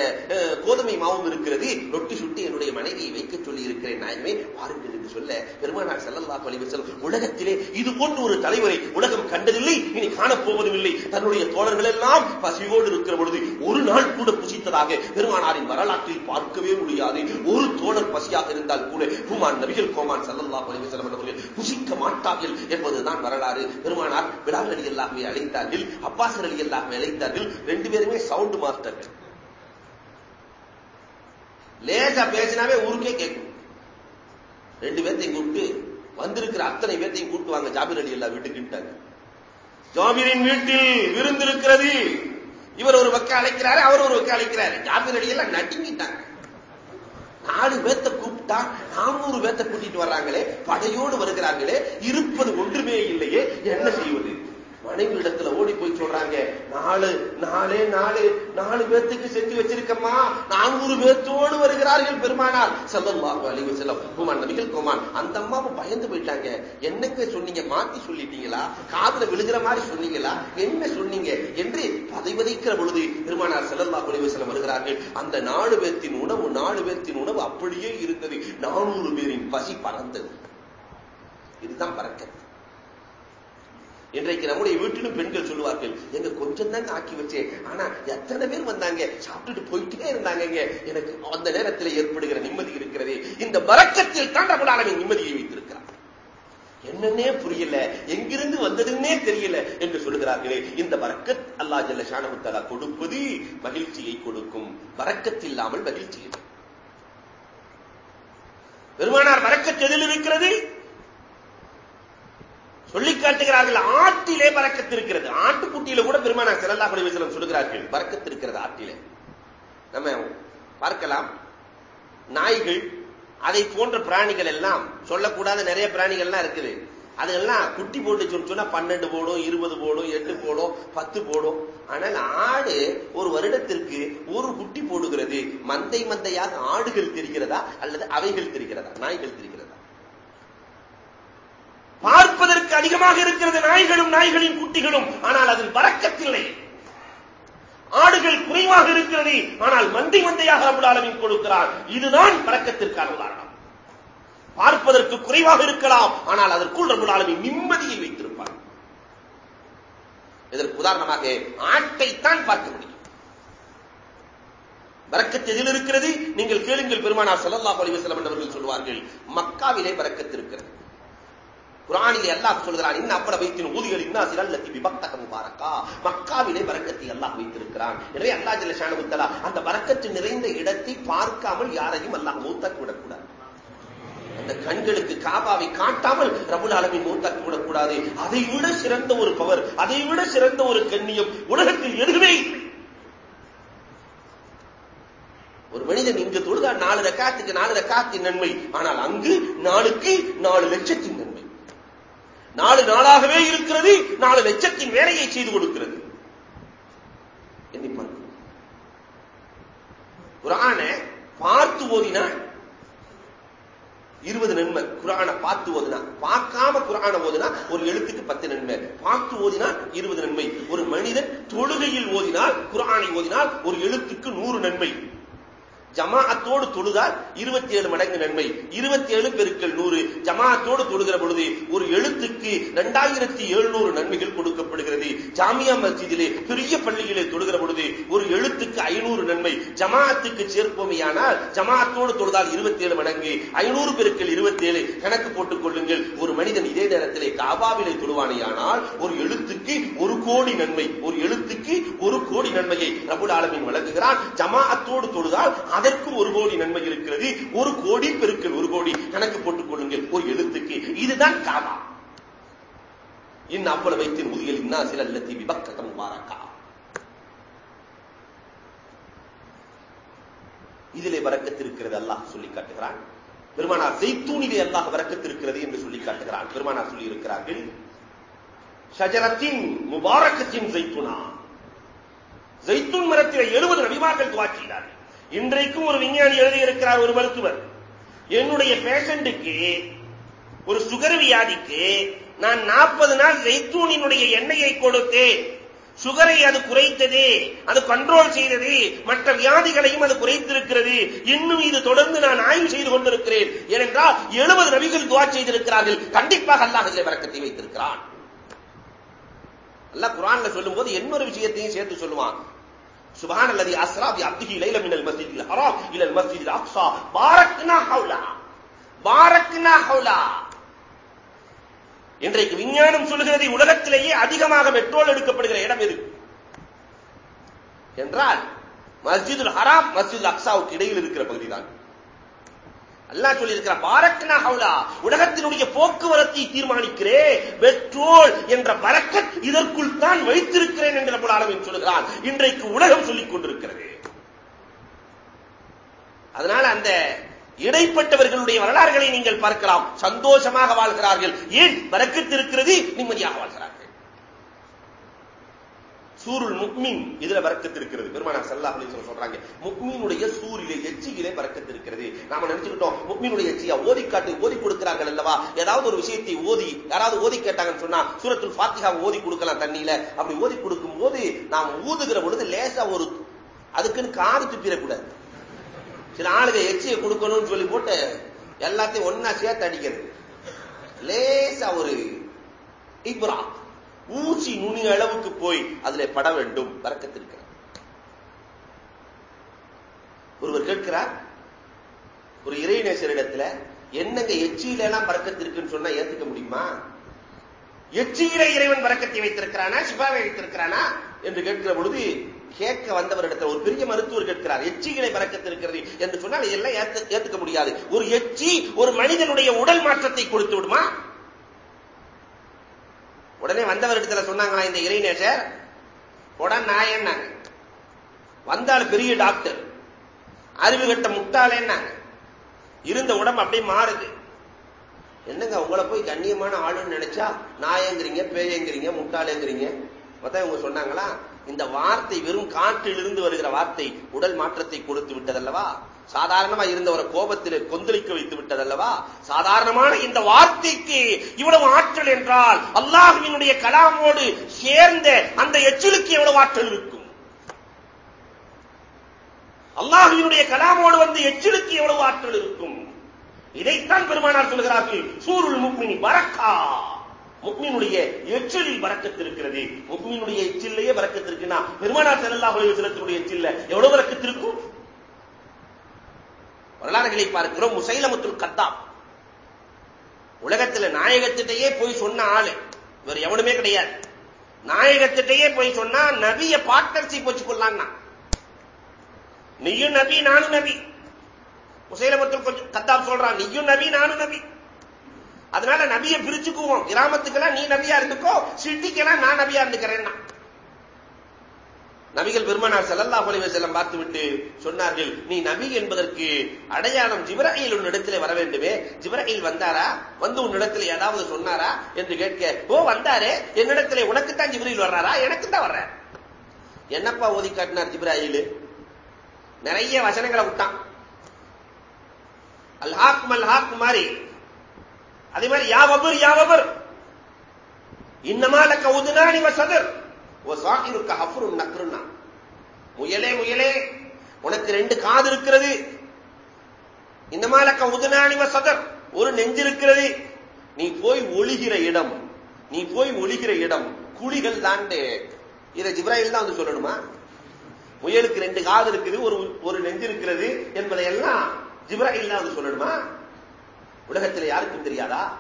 கோதுமை மாவும் இருக்கிறது. ரொட்டி சுட்டி என்னுடைய மனைவியை வைக்க சொல்லி இருக்கிறேன் நாயகமே வாருங்கள் என்று சொல்ல பெருமானார் செல்லல்லா பழிவு செல்லும் உலகத்திலே இது போன்று ஒரு தலைவரை உலகம் கண்டதில்லை இனி காணப்போவதும் இல்லை தன்னுடைய தோழர்கள் எல்லாம் பசியோடு இருக்கிற பொழுது ஒரு நாள் கூட புசித்ததாக பெருமானாரின் வரலாற்றில் பார்க்கவே முடியாது. ஒரு தோழர் பசியாக இருந்தால் கூட ஹுமான் நபிகள் கோமான் சல்லல்லா அலிவசலம் அவர்கள் புசிக்க மாட்டார்கள் என்பதுதான் வரலாறு. பெருமானார் விழாவில் அலி எல்லாமே அழைத்தார்கள் அப்பாசர் அலி எல்லாமே அழைத்தார்கள். ரெண்டு பேருமே சவுண்ட் மாஸ்டர்கள் லேசா பேசினாவே ஊருக்கே கேட்கும். ரெண்டு பேர்த்தையும் கூப்பிட்டு வந்திருக்கிற அத்தனை பேர்த்தையும் கூப்பிட்டு வாங்க. அலி எல்லா வீட்டுக்கிட்டாங்க ஜாபிரின் வீட்டில் விருந்திருக்கிறது. இவர் ஒரு பக்கம் அழைக்கிறாரு அவர் ஒரு பக்கம் அழைக்கிறாரு. ஜாபிர் அலி எல்லாம் நடுங்கிட்டாங்க. நாலு பேத்த கூப்பிட்டா நானூறு பேத்த கூட்டிட்டு வர்றாங்களே படையோடு வருகிறார்களே இருப்பது ஒன்றுமே இல்லையே என்ன செய்வது? மனைவி இடத்துல ஓடி போய் சொல்றாங்க நாலு நாலே நாலு நாலு பேர்த்துக்கு செஞ்சு வச்சிருக்கம்மா. நானூறு பேர்த்தோடு வருகிறார்கள் பெருமானார். செல்லல்லாஹு அழிவு செல்லம் குமான் நபிகள் குமான் அந்த அம்மாவும் பயந்து போயிட்டாங்க. என்னங்க சொன்னீங்க? மாத்தி சொல்லிட்டீங்களா? காதல விழுகிற மாதிரி சொன்னீங்களா? என்ன சொன்னீங்க? என்று பதைவதைக்கிற பொழுது பெருமானார் செல்லல்லா அலிவு செல்லம் வருகிறார்கள். அந்த நாலு பேர்த்தின் உணவு நாலு பேர்த்தின் உணவு அப்படியே இருந்தது. நானூறு பேரின் பசி பறந்தது. இதுதான் பறக்கிறது இன்றைக்கு நம்முடைய வீட்டிலும் பெண்கள் சொல்லுவார்கள் எங்க கொஞ்சம் தான் ஆக்கி வச்சேன். ஆனா எத்தனை பேர் வந்தாங்க? சாப்பிட்டுட்டு போயிட்டே இருந்தாங்க எனக்கு அந்த நேரத்தில் ஏற்படுகிற நிம்மதி இருக்கிறது. இந்த வரக்கத்தில் தான் ரகுலாளவின் நிம்மதியை வைத்திருக்கிறார் என்னன்னே புரியல. எங்கிருந்து வந்ததுன்னே தெரியல என்று சொல்லுகிறார்களே. இந்த வரக்கத் அல்லா ஜல்ல ஷானமுத்தலா கொடுப்பது மகிழ்ச்சியை கொடுக்கும். வரக்கத் இல்லாமல் மகிழ்ச்சி பெருமானார் வரக்கத் எதில் இருக்கிறது சொல்லி காட்டுகிறார்கள் ஆட்டிலே பறக்கத்து இருக்கிறது. ஆட்டுக்குட்டியில கூட பெருமானா செல்லல்லா பரிவசலம் சொல்லுகிறார்கள் பறக்கத்து இருக்கிறது ஆட்டிலே நம்ம பார்க்கலாம். நாய்கள் அதை போன்ற பிராணிகள் எல்லாம் சொல்லக்கூடாத நிறைய பிராணிகள்லாம் இருக்குது. அதெல்லாம் குட்டி போட்டு சொன்னா பன்னெண்டு போடும் இருபது போடும் எட்டு போடும் பத்து போடும். ஆனால் ஆடு ஒரு வருடத்திற்கு ஒரு குட்டி போடுகிறது. மந்தை மந்தையாக ஆடுகள் தெரிகிறதா அல்லது அவைகள் தெரிகிறதா? நாய்கள் தெரிகிறதா? பார்ப்பதற்கு அதிகமாக இருக்கிறது நாய்களும் நாய்களின் குட்டிகளும். ஆனால் அதில் பறக்கத்தில்லை. ஆடுகள் குறைவாக இருக்கிறது. ஆனால் மந்தை மந்தையாக அபுலாலமின் கொடுக்கிறார். இதுதான் பறக்கத்திற்கான உதாரணம் பார்ப்பதற்கு குறைவாக இருக்கலாம். ஆனால் அதற்குள் ரபுல் நிம்மதியை வைத்திருப்பார். இதற்கு உதாரணமாக ஆட்டைத்தான் பார்க்க முடியும். வரக்கத்து எதில் இருக்கிறது? நீங்கள் கேளுங்கள். பெருமானார் செல்லல்லா அலிவசலம் அவர்கள் சொல்வார்கள் மக்காவிலே வரக்கத்து இருக்கிறது. குரானிலே அல்லாஹ் சொல்கிறான் இன்ன அப்பட வைத்தின் ஊதிகள் இன்னாசில் அல்லத்தி விபக்தக முபாரக்கா. மக்காவிலே வரக்கத்தை அல்லாஹ் வைத்திருக்கிறான். எனவே அல்லா ஜல்ல ஷானமுத்தலா அந்த வரக்கத்து நிறைந்த இடத்தை பார்க்காமல் யாரையும் அல்லாஹ் மூத்தாக்கி விடக்கூடாது. அந்த கண்களுக்கு காபாவை காட்டாமல் ரபுல் அளவின் மூத்தாக்கி விடக்கூடாது. அதை விட சிறந்த ஒரு பவர் அதை விட சிறந்த ஒரு கண்ணியம் உலகத்தில் எதுவுமே ஒரு மனிதன் இங்கு தொழுதா நாலு ரக்காத்துக்கு நாலு ரக்காத்தின் நன்மை. ஆனால் அங்கு நாளுக்கு நாலு லட்சத்தின் நாலு நாளாகவே இருக்கிறது நாலு லட்சத்தின் வேலையை செய்து கொடுக்கிறது. குரான பார்த்து ஓதினா இருபது நன்மை. குரான பார்த்து ஓதினா பார்க்காம குரான ஓதினா ஒரு எழுத்துக்கு பத்து நன்மை. பார்த்து ஓதினால் இருபது நன்மை. ஒரு மனிதன் தொழுகையில் ஓதினால் குரானை ஓதினால் ஒரு எழுத்துக்கு நூறு நன்மை. ஜமாஅத்தோடு தொழுதால் இருபத்தி ஏழு மடங்கு நன்மை. இருபத்தி ஏழு பெருக்கள் நூறு. ஜமாஅத்தோடு தொழுகிற பொழுது ஒரு எழுத்துக்கு இரண்டாயிரத்தி எழுநூறு நன்மைகள் கொடுக்கப்படுகிறது. ஜாமியா மஸ்ஜிதிலே பெரிய பள்ளியிலே தொழுகிற பொழுது ஒரு எழுத்துக்கு ஐநூறு நன்மை. ஜமாஅத்துக்கு சேர்ப்போமையானால் ஜமாஅத்தோடு தொழுதால் இருபத்தி ஏழு மடங்கு. ஐநூறு பெருக்கள் இருபத்தி ஏழு கணக்கு போட்டுக் கொள்ளுங்கள். ஒரு மனிதன் இதே நேரத்திலே காபாவிலே தொழுவானையானால் ஒரு எழுத்துக்கு ஒரு கோடி நன்மை. ஒரு எழுத்துக்கு ஒரு கோடி நன்மையை ரபுல் ஆலமின் வழங்குகிறான். ஜமாஅத்தோடு தொழுதால் அதை அதற்கும் ஒரு கோடி நன்மை இருக்கிறது. ஒரு கோடி பெருக்கள் ஒரு கோடி கணக்கு போட்டுக் கொள்ளுங்கள். ஒரு எழுத்துக்கு. இதுதான் காபா. இன் அவ்வளவு வைத்தின் முதியல் இன்னா சில அல்லத்தி விபக்கத்தம் வாரக்கா. இதிலே வரக்கத்திருக்கிறது அல்லாஹ் சொல்லி காட்டுகிறான். பெருமானார் செய்தூனிலே அல்லாஹ் வரக்கத்திருக்கிறது என்று சொல்லி காட்டுகிறான். பெருமானார் சொல்லி இருக்கிறார்கள் ஷஜரத்தின் முபாரக்கத்தின் ஜெய்துனா ஜெய்துன் மரத்தில் எழுபது நபிமார்கள் துவாக்கினார்கள் இன்றைக்கும் ஒரு விஞ்ஞானி எழுதியிருக்கிறார் ஒரு மருத்துவர். என்னுடைய பேஷண்ட்டுக்கு ஒரு சுகர் வியாதிக்கு நான் நாற்பது நாள் ஜெய்தூனினுடைய எண்ணெயை கொடுத்தேன். சுகரை அது குறைத்தது அது கண்ட்ரோல் செய்தது மற்ற வியாதிகளையும் அது குறைத்திருக்கிறது. இன்னும் இது தொடர்ந்து நான் ஆய்வு செய்து கொண்டிருக்கிறேன். ஏனென்றால் எழுபது நபிகள் துவா செய்திருக்கிறார்கள். கண்டிப்பாக அல்லாஹ் இதில் வரக்கத்தை வைத்திருக்கிறான். அல்லாஹ் சொல்லும் போது இன்னொரு விஷயத்தையும் சேர்த்து சொல்லுவான். சுபஹான் அல்லதி அஸ்ரா பி அப்திஹி லைல மினல் மஸ்ஜிதில் ஹராம் இலல் மஸ்ஜிதில் அக்ஸா. பாரக்னா ஹவுலா பாரக்னா ஹவுலா இன்றைக்கு விஞ்ஞானம் சொல்லுகிறது உலகத்திலேயே அதிகமாக பெட்ரோல் எடுக்கப்படுகிற இடம் எது? என்றால் மஸ்ஜிதுல் ஹராம் மஸ்ஜிதுல் அக்ஸாவுக்கு இடையில் இருக்கிற பகுதிதான். அல்லா சொல்லி இருக்கிற பாரக்னா ஹவுலா உலகத்தினுடைய போக்குவரத்தை தீர்மானிக்கிறேன் பெட்ரோல் என்ற பறக்கத் இதற்குள் தான் வைத்திருக்கிறேன் என்று ரப்பல் ஆலமீன் சொல்லுகிறான் இன்றைக்கு உலகம் சொல்லிக் கொண்டிருக்கிறது. அதனால அந்த இடைப்பட்டவர்களுடைய வரலாறுகளை நீங்கள் பார்க்கலாம். சந்தோஷமாக வாழ்கிறார்கள். ஏன் பறக்கத்து இருக்கிறது நிம்மதியாக வாழ்கிறார்கள். சூருள் முக்மின் இதுல பறக்கத்து இருக்கிறது பெருமானா அப்படின்னு சொல்லி சொல்றாங்க முக்மீனுடைய சூரிலே எச்சியிலே பறக்கத்து இருக்கிறது நாம நினைச்சுக்கிட்டோம் முக்மீனுடைய எச்சியா ஓதி காட்டு ஓதி கொடுக்கிறார்கள் அல்லவா? ஏதாவது ஒரு விஷயத்தை ஓதி யாராவது ஓதி கேட்டாங்கன்னு சொன்னா சூரத்துல் பாத்திகா ஓதி கொடுக்கலாம் தண்ணியில. அப்படி ஓதி கொடுக்கும் போது நாம் ஊதுகிற பொழுது லேசா ஒரு அதுக்குன்னு காது துப்பிடக்கூடாது. சில ஆளுங்க எச்சியை கொடுக்கணும்னு சொல்லி போட்டு எல்லாத்தையும் ஒன்னா சேர்த்து அடிக்கிறது. லேசா ஒரு இப்ரா. ஊசி நுனி அளவுக்கு போய் அதுல பட வேண்டும். வரக்கத்திருக்கிறார் ஒருவர் கேட்கிறார் ஒரு இறைநேசரிடத்துல என்னங்க எச்சியில எல்லாம் பறக்கத்திருக்குன்னு சொன்னா ஏத்துக்க முடியுமா? எச்சியில இறைவன் பறக்கத்தை வைத்திருக்கிறானா சிவாவை வைத்திருக்கிறானா? என்று கேட்கிற பொழுது கேட்க வந்தவரிடத்தில் ஒரு பெரிய மருத்துவர் கேட்கிறார் எச்சிகளை பறக்கத்திருக்கிறது என்று சொன்னால் எல்லாம் ஏத்துக்க முடியாது. ஒரு எச்சி ஒரு மனிதனுடைய உடல் மாற்றத்தை கொடுத்து விடுமா? உடனே வந்தவரிடத்துல சொன்னாங்களா இந்த இறைநேசர்? உடன் நாயன்னாங்க வந்தால் பெரிய டாக்டர். அறிவு கட்ட முட்டாளேன்னாங்க இருந்த உடம்பு அப்படியே மாறுது. என்னங்க உங்களை போய் கண்ணியமான ஆளுன்னு நினைச்சா நாயங்கிறீங்க பேயங்கிறீங்க முட்டாளேங்கிறீங்க? மொத்தம் இவங்க சொன்னாங்களா இந்த வார்த்தை வெறும் காற்றிலிருந்து வருகிற வார்த்தை உடல் மாற்றத்தை கொடுத்து விட்டதல்லவா? சாதாரணமா இருந்த ஒரு கோபத்தில் கொந்தளிக்க வைத்து விட்டதல்லவா? சாதாரணமான இந்த வார்த்தைக்கு இவ்வளவு ஆற்றல் என்றால் அல்லாஹுவினுடைய கலாமோடு சேர்ந்த அந்த எச்சிலுக்கு எவ்வளவு ஆற்றல் இருக்கும்? அல்லாஹுவினுடைய கலாமோடு வந்து எச்சிலுக்கு எவ்வளவு ஆற்றல் இருக்கும்? இதைத்தான் பெருமானார் சொல்கிறார்கள் சூருள் முக்மினி வரக்கா முக்மீனுடைய எச்சிலில் வரக்கத்து இருக்கிறது. முக்மீனுடைய எச்சிலேயே பறக்கத்து இருக்குன்னா பெருமானார் செல்லல்லா செலுத்தினுடைய எச்சில்ல எவ்வளவு பறக்கத்து இருக்கும்? வரலாறுகளை பார்க்கிறோம். முசைலமுத்துல் கத்தாம் உலகத்துல நாயகத்திட்டையே போய் சொன்ன ஆளு. இவர் எவனுமே கிடையாது. நாயகத்திட்டையே போய் சொன்னா நபிய பார்ட்னர்ஷிப் வச்சுக்கொள்ளலாம்னா நீயும் நபி நானும் நபி. முசைலமத்தில் கொஞ்சம் கத்தாப் சொல்றான் நீயும் நபி நானும் நபி. அதனால நபியை பிரிச்சுக்குவோம். கிராமத்துக்கெல்லாம் நீ நபியா இருந்துக்கோ சிட்டிக்கெல்லாம் நான் நபியா இருந்துக்கிறேன்னா. நபிகள் பெருமானார் செல்லல்லா பொலிவ செல்லம் பார்த்துவிட்டு சொன்னார்கள் நீ நபி என்பதற்கு அடையாளம் ஜிப்ராயில் உன்னிடத்திலே வர வேண்டுமே. ஜிப்ராயில் வந்தாரா? வந்து உன்னிடத்தில் ஏதாவது சொன்னாரா? என்று கேட்க ஓ வந்தாரே. என்னிடத்திலே உனக்குத்தான் ஜிப்ரையில் வர்றாரா? எனக்கு தான் வர்ற என்னப்பா ஓதி காட்டினார் ஜிப்ராயில்? நிறைய வசனங்களை விட்டான். அல்ஹாக் மல்ஹாக் மாதிரி அதே மாதிரி யாவபர் யாவபர் இன்னமாலக்க உதுனானி வசதர் ஓ ஹஃபுரும் ஹஃப்ருன் நக்ருன்னா. முயலே முயலே. உனக்கு ரெண்டு காது இருக்கிறது. இந்த இன்னமாலக்க உதுனானி சதர். ஒரு நெஞ்சு இருக்கிறது. நீ போய் ஒளிகிற இடம். நீ போய் ஒளிகிற இடம். குழிகள் தாண்டே. இதை ஜிப்ராயில் தான் வந்து சொல்லணுமா? முயலுக்கு ரெண்டு காது இருக்குது. ஒரு ஒரு நெஞ்சு இருக்கிறது என்பதை எல்லாம் ஜிப்ராயில் தான் வந்து சொல்லணுமா? உலகத்தில் யாருக்கும் தெரியாதா?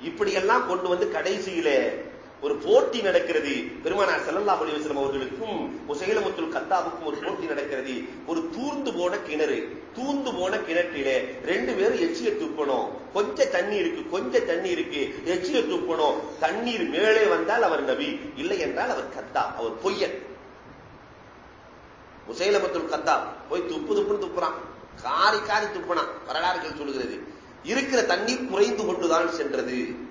இப்படியெல்லாம் கொண்டு வந்து கடைசியிலே ஒரு போட்டி நடக்கிறது. பெருமானார் செல்லல்லா அலிவசலம் அவர்களுக்கும் முசைலமுத்துல் கத்தாவுக்கும் ஒரு போட்டி நடக்கிறது. ஒரு தூர்ந்து போன கிணறு தூந்து போன கிணற்றிலே ரெண்டு பேரும் எச்சிய தூக்கணும். கொஞ்சம் தண்ணி இருக்கு கொஞ்சம் தண்ணி இருக்கு எச்சிய தூக்கணும். தண்ணீர் மேலே வந்தால் அவர் நபி இல்லை என்றால் அவர் கத்தா அவர் பொய்யன். முசைலமுத்துல் கத்தா போய் துப்பு துப்புன்னு துப்புறான். காரி காரி துப்புனான். வரலாறுகள் சொல்லுகிறது. இருக்கிற தண்ணீர் குறைந்து கொண்டுதான் சென்றது.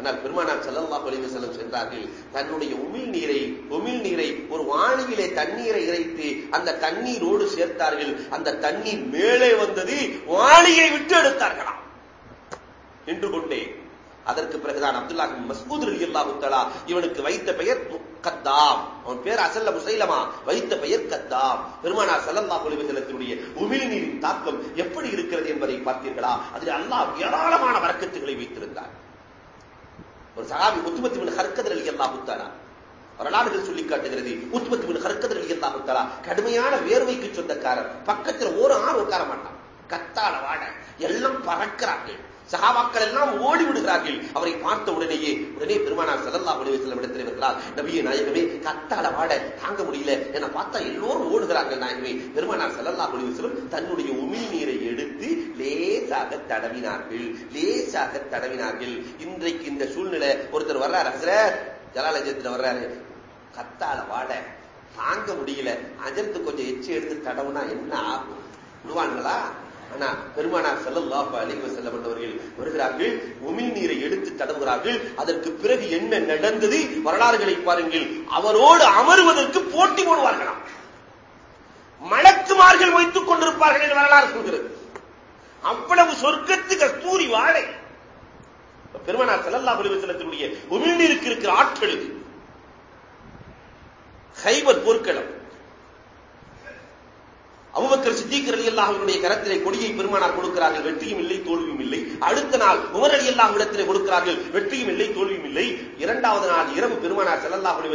ஆனால் பெருமானார் செல்லல்லா பொலிவு செல்லம் சென்றார்கள். தன்னுடைய உமிழ் நீரை உமிழ் நீரை ஒரு வாணியிலே தண்ணீரை இறைத்து அந்த தண்ணீரோடு சேர்த்தார்கள். அந்த தண்ணீர் மேலே வந்தது வாணியை விட்டு எடுத்தார்களாம் நின்று கொண்டே. அதற்கு பிறகுதான் அப்துல்லா மஸ்பூத் அலி அல்லாஹு இவனுக்கு வைத்த பெயர் கத்தாம் அவன் பேர் அசல்ல முசைலமா? வைத்த பெயர் கத்தாம். பெருமானா சல்லல்லா பொலிவசலத்தினுடைய உமிழ்நீரின் தாக்கம் எப்படி இருக்கிறது என்பதை பார்த்தீர்களா? அதில் அல்லாஹ் ஏராளமான வரக்கு ஒரு சகாபி முத்துமத்தி ஹர்கதர் அலி அல்லாஹு வரலாறுகள் சொல்லி காட்டுகிறது உத்பத்தி கற்கதில் இயந்தாமத்தலா கடுமையான வேர்வைக்கு சொந்தக்காரர். பக்கத்தில் ஒரு ஆள் உட்கார மாட்டான். கத்தால வாட. எல்லாம் பறக்கிறார்கள். சகாபாக்கள் எல்லாம் ஓடி விடுகிறார்கள். அவரை பார்த்த உடனேயே உடனே பெருமானார் சதல்லா ஒளிவு செல்லும் இடத்தில் இருக்கிறார் நபிய நாயகமே கத்தால வாட. தாங்க முடியல. என பார்த்தா எல்லோரும் ஓடுகிறார்கள் நாயகமே. பெருமானார் சதல்லா ஒளிவு செல்லும் தன்னுடைய உமிழ் நீரை லேசாக தடவினார்கள் லேசாக தடவினார்கள். இன்றைக்கு இந்த சூழ்நிலை ஒருத்தர் வர்றாரு ஹசரத் ஜலாலஜத்துல வர்றாரு. கத்தால வாட தாங்க முடியல. அஜர்த்து கொஞ்சம் எச்சு எடுத்து தடவுனா என்ன ஆகும்? விடுவாங்களா ஆனா பெருமானார் செல்லல்லாஹு அலைஹி செல்லப்பட்டவர்கள் வருகிறார்கள் உமிழ் நீரை எடுத்து தடவுகிறார்கள். அதற்கு பிறகு என்ன நடந்தது? வரலாறுகளை பாருங்கள். அவரோடு அமருவதற்கு போட்டி போடுவார்களாம். மலக்குமார்கள் வைத்துக் கொண்டிருப்பார்கள் என்று வரலாறு சொல்கிறது. அவ்வளவு சொர்க்கத்து கஸ்தூரி வாழை. பெருமனார் செல்லல்லா பரிவசனத்தினுடைய உமிழ்நீருக்கு இருக்கிற ஆட்கள் இது. ஹைபர் போர்க்களம். அபுபக்கர் சித்திக் அலி அல்லாஹுடைய கரத்திலே கொடியை பெருமானார் கொடுக்கிறார்கள். வெற்றியும் இல்லை தோல்வியும் இல்லை. அடுத்த நாள் உமர் அலி அல்லாஹ் இடத்திலே கொடுக்கிறார்கள். வெற்றியும் இல்லை தோல்வியும் இல்லை. இரண்டாவது நாள் இரவு பெருமானார் செல்லல்லா அலி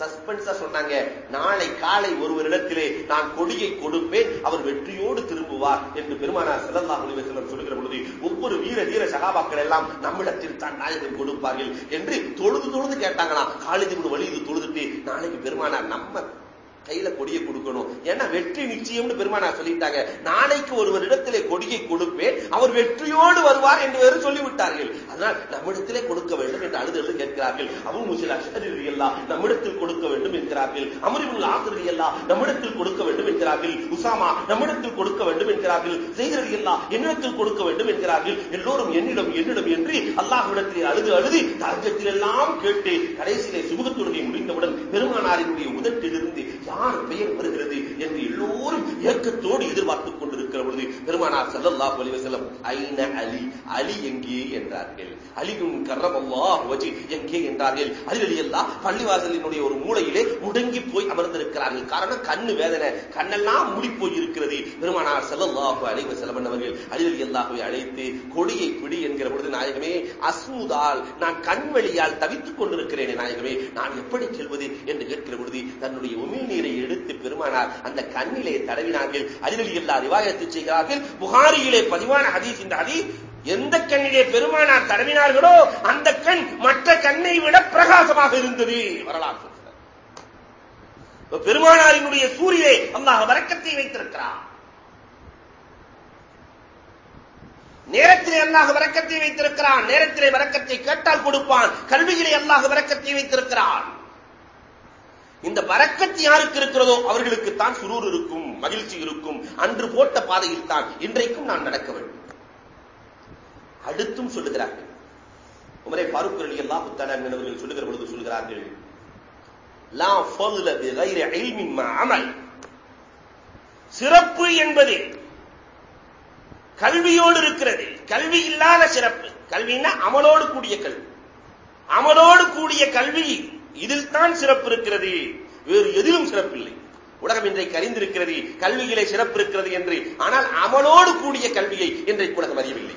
சஸ்பென்ஸா சொன்னாங்க நாளை காலை ஒருவரிடத்திலே நான் கொடியை கொடுப்பேன். அவர் வெற்றியோடு திரும்புவார். என்று பெருமானார் செல்லல்லா அலி வசலம் சொல்லுகிற பொழுது ஒவ்வொரு வீர வீர சகாபாக்கள் எல்லாம் நம்மிடத்தில் தான் நாயகம் கொடுப்பார்கள். என்று தொழுது தொழுது கேட்டாங்களாம். காலேஜ் வழி இது தொழுதுட்டு நாளைக்கு பெருமானார் நம்ம கையில கொடியை கொடுக்கணும். ஏன்னா வெற்றி நிச்சயம்னு பெருமானார் சொல்லிட்டாங்க. நாளைக்கு ஒருவரிடத்திலே கொடியை கொடுப்பேன். அவர் வெற்றியோடு வருவார் என்று வேறு சொல்லிவிட்டார்கள். அதனால் நம்மிடத்திலே கொடுக்க வேண்டும் என்று அழுது கேட்கிறார்கள். அபு முசில் அஷரியல்லா நம்மிடத்தில் கொடுக்க வேண்டும் என்கிறார்கள். அமரிபுல் ஆசிரியல்லா நம்மிடத்தில் கொடுக்க வேண்டும் என்கிறார்கள். உசாமா நம்மிடத்தில் கொடுக்க வேண்டும் என்கிறார்கள். செய்கிறது என்னிடத்தில் கொடுக்க வேண்டும் என்கிறார்கள். எல்லோரும் என்னிடம் என்னிடம் என்று அல்லாஹ்விடத்திலே அழுது அழுது தர்க்கத்தில் எல்லாம் கேட்டு கடைசியிலே சுமுகத்துடைய முடிந்தவுடன் பெருமானாரினுடைய உதட்டிலிருந்து யார் பெயர் வருகிறது என்று எல்லோரும் ஏக்கத்தோடு எதிர்பார்த்துக் கொண்டிருக்கிற பொழுது பெருமானார் சல்லல்லாஹு அலைஹி செல்லம் ஐன அலி? அலி எங்கே? என்றார்கள். அலியும் கர்ரமல்லாஹு வஜி எங்கே? என்றார்கள். அலி அலி பள்ளிவாசலினுடைய ஒரு மூலையிலே முடங்கி போய் அமர்ந்திருக்கிறார்கள். காரணம் கண்ணு வேதனை. கண்ணெல்லாம் மூடி போய் இருக்கிறது பெருமானார் செல்லல்லாஹு அலைவ வஸல்லம் அவர்கள் அலி அலி அழைத்து கொடியை பிடி என்கிற பொழுது நாயகமே அஸ்முதால் நான் கண் வழியால் தவித்துக் கொண்டிருக்கிறேன் நாயகமே. நான் எப்படி செல்வது? என்று கேட்கிற பொழுது தன்னுடைய உமிழ்நீர் கண்ணீரை எடுத்து பெருமானார் அந்த கண்ணிலே தடவினார்கள். அலிவலி எல்லா ரிவாயத்து செய்கிறார்கள். புகாரியிலே பதிவான ஹதீஸ் இந்த ஹதீஸ் எந்த கண்ணிலே பெருமானார் தடவினார்களோ அந்த கண் மற்ற கண்ணை விட பிரகாசமாக இருந்தது. வரலாறு பெருமானாரினுடைய சூரியை அல்லாஹ் வரக்கத்தை வைத்திருக்கிறார் நேரத்திலே அல்லாஹ் வரக்கத்தை வைத்திருக்கிறான். நேரத்திலே வரக்கத்தை கேட்டால் கொடுப்பான். கல்வியிலே அல்லாஹ் வரக்கத்தை வைத்திருக்கிறான். இந்த பறக்கத்து யாருக்கு இருக்கிறதோ அவர்களுக்குத்தான் சுரூர் இருக்கும் மகிழ்ச்சி இருக்கும் அன்று போட்ட பாதையில் தான் இன்றைக்கும் நான் நடக்க வேண்டும். அடுத்தும் சொல்லுகிறார்கள். உமரே பாருக் அலி அல்லாஹ் சொல்லுகிற பொழுது சொல்கிறார்கள் லா சிறப்பு என்பது கல்வியோடு இருக்கிறது. கல்வி இல்லாத சிறப்பு. கல்வின்னா அமலோடு கூடிய கல்வி. அமலோடு கூடிய கல்வி இதில் தான் சிறப்பு இருக்கிறது. வேறு எதிலும் சிறப்பில்லை. உலகம் இன்றைக்கு அறிந்திருக்கிறது கல்வியிலே சிறப்பு இருக்கிறது என்று. ஆனால் அமலோடு கூடிய கல்வியை இன்றைக்கு உலகம் அறியவில்லை.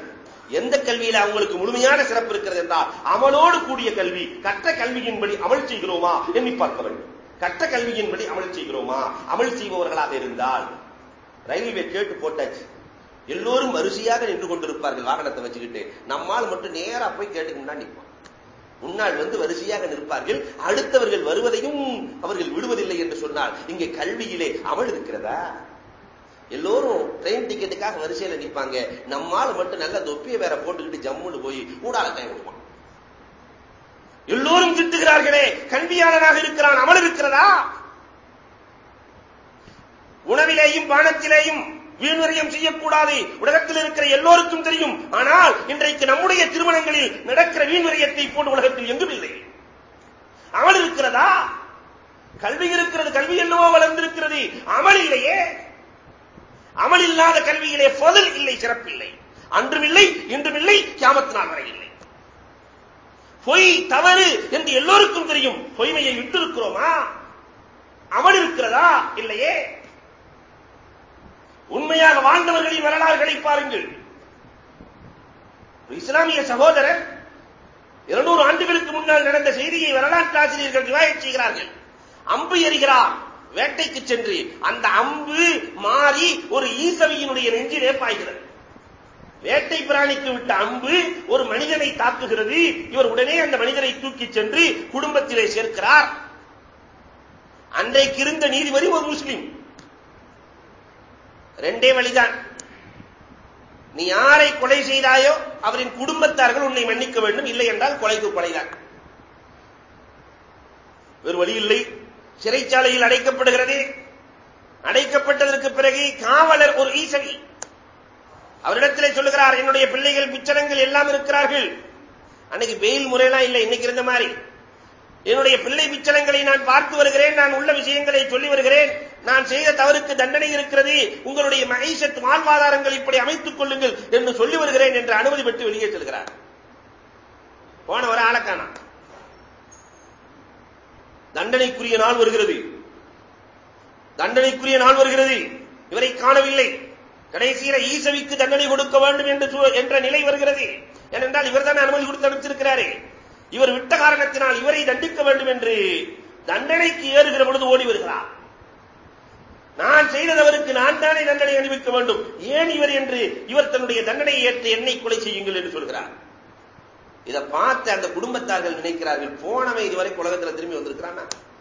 எந்த கல்வியில அவங்களுக்கு முழுமையான சிறப்பு இருக்கிறது என்றால் அமலோடு கூடிய கல்வி கற்ற கல்வியின்படி அமல் செய்கிறோமா எண்ணி பார்க்க வேண்டும். கற்ற கல்வியின்படி அமல் செய்கிறோமா? அமல் செய்பவர்களாக இருந்தால் ரயில்வே கேட்டு போட்டாச்சு. எல்லோரும் வரிசையாக நின்று கொண்டிருப்பார்கள் வாகனத்தை வச்சுக்கிட்டு. நம்மால் மட்டும் நேரா போய் கேட்டுக்கு முன்னாடி நிற்பான் முன்னால் வந்து வரிசையாக நிற்பார்கள் அடுத்தவர்கள் வருவதையும் அவர்கள் விடுவதில்லை என்று சொன்னால் இங்கே கல்வியிலே அமல் இருக்கிறதா? எல்லோரும் ட்ரெயின் டிக்கெட்டுக்காக வரிசையில நிற்பாங்க. நம்மால் மட்டும் நல்ல தொப்பியை வேற போட்டுக்கிட்டு ஜம்முன்னு போய் ஊடால கை விடுவான் எல்லோரும் திட்டுகிறார்களே கல்வியாளனாக இருக்கிறான் அமல் இருக்கிறதா? உணவிலேயும் பானத்திலேயும் வீண்வரியம் செய்யக்கூடாது. உலகத்தில் இருக்கிற எல்லோருக்கும் தெரியும். ஆனால் இன்றைக்கு நம்முடைய திருமணங்களில் நடக்கிற வீண்வரியத்தை போன்று உலகத்தில் எங்கும் இல்லை அமல் இருக்கிறதா? கல்வி இருக்கிறது கல்வி என்னவோ வளர்ந்திருக்கிறது. அமல் இல்லையே. அமல் இல்லாத கல்வியிலே பதில் இல்லை சிறப்பில்லை. அன்றும் இல்லை இன்றும் இல்லை கியாமத்து நாள் வரை இல்லை. பொய் தவறு என்று எல்லோருக்கும் தெரியும். பொய்மையை விட்டிருக்கிறோமா? அமல் இருக்கிறதா? இல்லையே. உண்மையாக வாழ்ந்தவர்களின் வரலாறுகளை பாருங்கள் இஸ்லாமிய சகோதரர் இருநூறு ஆண்டுகளுக்கு முன்னால் நடந்த செய்தியை வரலாற்று ஆசிரியர்கள் ரிவாயத் செய்கிறார்கள். அம்பு எறிகிறார். வேட்டைக்கு சென்று அந்த அம்பு மாறி ஒரு ஈசவியினுடைய நெஞ்சிலே பாய்கிறது. வேட்டை பிராணிக்கு விட்ட அம்பு ஒரு மனிதனை தாக்குகிறது. இவர் உடனே அந்த மனிதனை தூக்கிச் சென்று குடும்பத்திலே சேர்க்கிறார். அன்றைக்கு இருந்த நீதிபதி ஒரு முஸ்லிம். ரெண்டே வழிதான். நீ யாரை கொலை செய்தாயோ அவரின் குடும்பத்தார்கள் உன்னை மன்னிக்க வேண்டும். இல்லை என்றால் கொலைக்கு கொலைதான். வேறு வழி இல்லை. சிறைச்சாலையில் அடைக்கப்படுகிறது. அடைக்கப்பட்டதற்கு பிறகு காவலர் ஒரு ஈசவி அவரிடத்திலே சொல்லுகிறார் என்னுடைய பிள்ளைகள் பிச்சரங்கள் எல்லாம் இருக்கிறார்கள். அன்னைக்கு பெயில் முறையெல்லாம் இல்லை. இன்னைக்கு இருந்த மாதிரி. என்னுடைய பிள்ளை பிச்சலங்களை நான் பார்த்து வருகிறேன். நான் உள்ள விஷயங்களை சொல்லி வருகிறேன். நான் செய்த தவறுக்கு தண்டனை இருக்கிறது. உங்களுடைய மகிஷத் வாழ்வாதாரங்கள் இப்படி அமைத்துக் கொள்ளுங்கள் என்று சொல்லி வருகிறேன் என்று அனுமதி பெற்று வெளியே செல்கிறார். போனவர் ஆளக்கானா தண்டனைக்குரிய நாள் வருகிறது. தண்டனைக்குரிய நாள் வருகிறது. இவரை காணவில்லை. கடைசியில ஈசவிக்கு தண்டனை கொடுக்க வேண்டும் என்று என்ற நிலை வருகிறது. ஏனென்றால் இவர் தான் அனுமதி கொடுத்து அனுப்பிச்சிருக்கிறாரே. இவர் விட்ட காரணத்தினால் இவரை தண்டிக்க வேண்டும் என்று தண்டனைக்கு ஏறுகிற பொழுது ஓடி வருகிறார். நான் செய்ததவருக்கு நான் தானே தண்டனை அணிவிக்க வேண்டும். ஏன் இவர் என்று இவர் தன்னுடைய தண்டனையை ஏற்று என்னை கொலை செய்யுங்கள் என்று சொல்கிறார். இதை பார்த்து அந்த குடும்பத்தார்கள் நினைக்கிறார்கள் போனவை இதுவரை உலகத்தில் திரும்பி வந்திருக்கிறான்?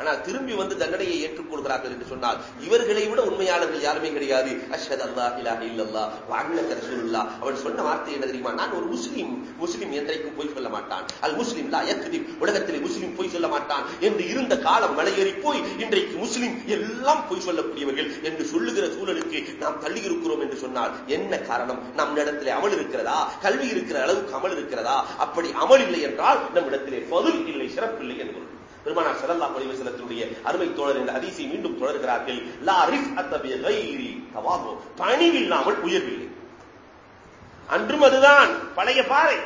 ஆனால் திரும்பி வந்து தண்டனையை ஏற்றுக்கொள்கிறார்கள் என்று சொன்னால் இவர்களை விட உண்மையாளர்கள் யாருமே கிடையாது. அஷத் அல்லா இலா இல்லல்லா வாங்கின ரசூலுல்லா அவன் சொன்ன வார்த்தை என்ன தெரியுமா? நான் ஒரு முஸ்லீம் முஸ்லீம் என்றைக்கும் போய் சொல்ல மாட்டான். அல் முஸ்லீம் லா யக்தி உலகத்திலே முஸ்லீம் போய் சொல்ல மாட்டான் என்று இருந்த காலம் மலையேறி போய் இன்றைக்கு முஸ்லீம் எல்லாம் போய் சொல்லக்கூடியவர்கள் என்று சொல்லுகிற சூழலுக்கு நாம் தள்ளி இருக்கிறோம் என்று சொன்னால் என்ன காரணம்? நம் இடத்திலே அமல் இருக்கிறதா? கல்வி இருக்கிற அளவுக்கு அமல் இருக்கிறதா? அப்படி அமல் இல்லை என்றால் நம்மிடத்திலே பதில் இல்லை சிறப்பில்லை என்று பெருமானார் செல்லல்லா அலைஹி வஸல்லத்தினுடைய அருமை தோழர் என்ற ஹதீஸை மீண்டும் தொடர்கிறார்கள். லா அத்தபிய கைரி தவாது பணிவில்லாமல் உயர்வில்லை. அன்றும் அதுதான். பழைய பாறை.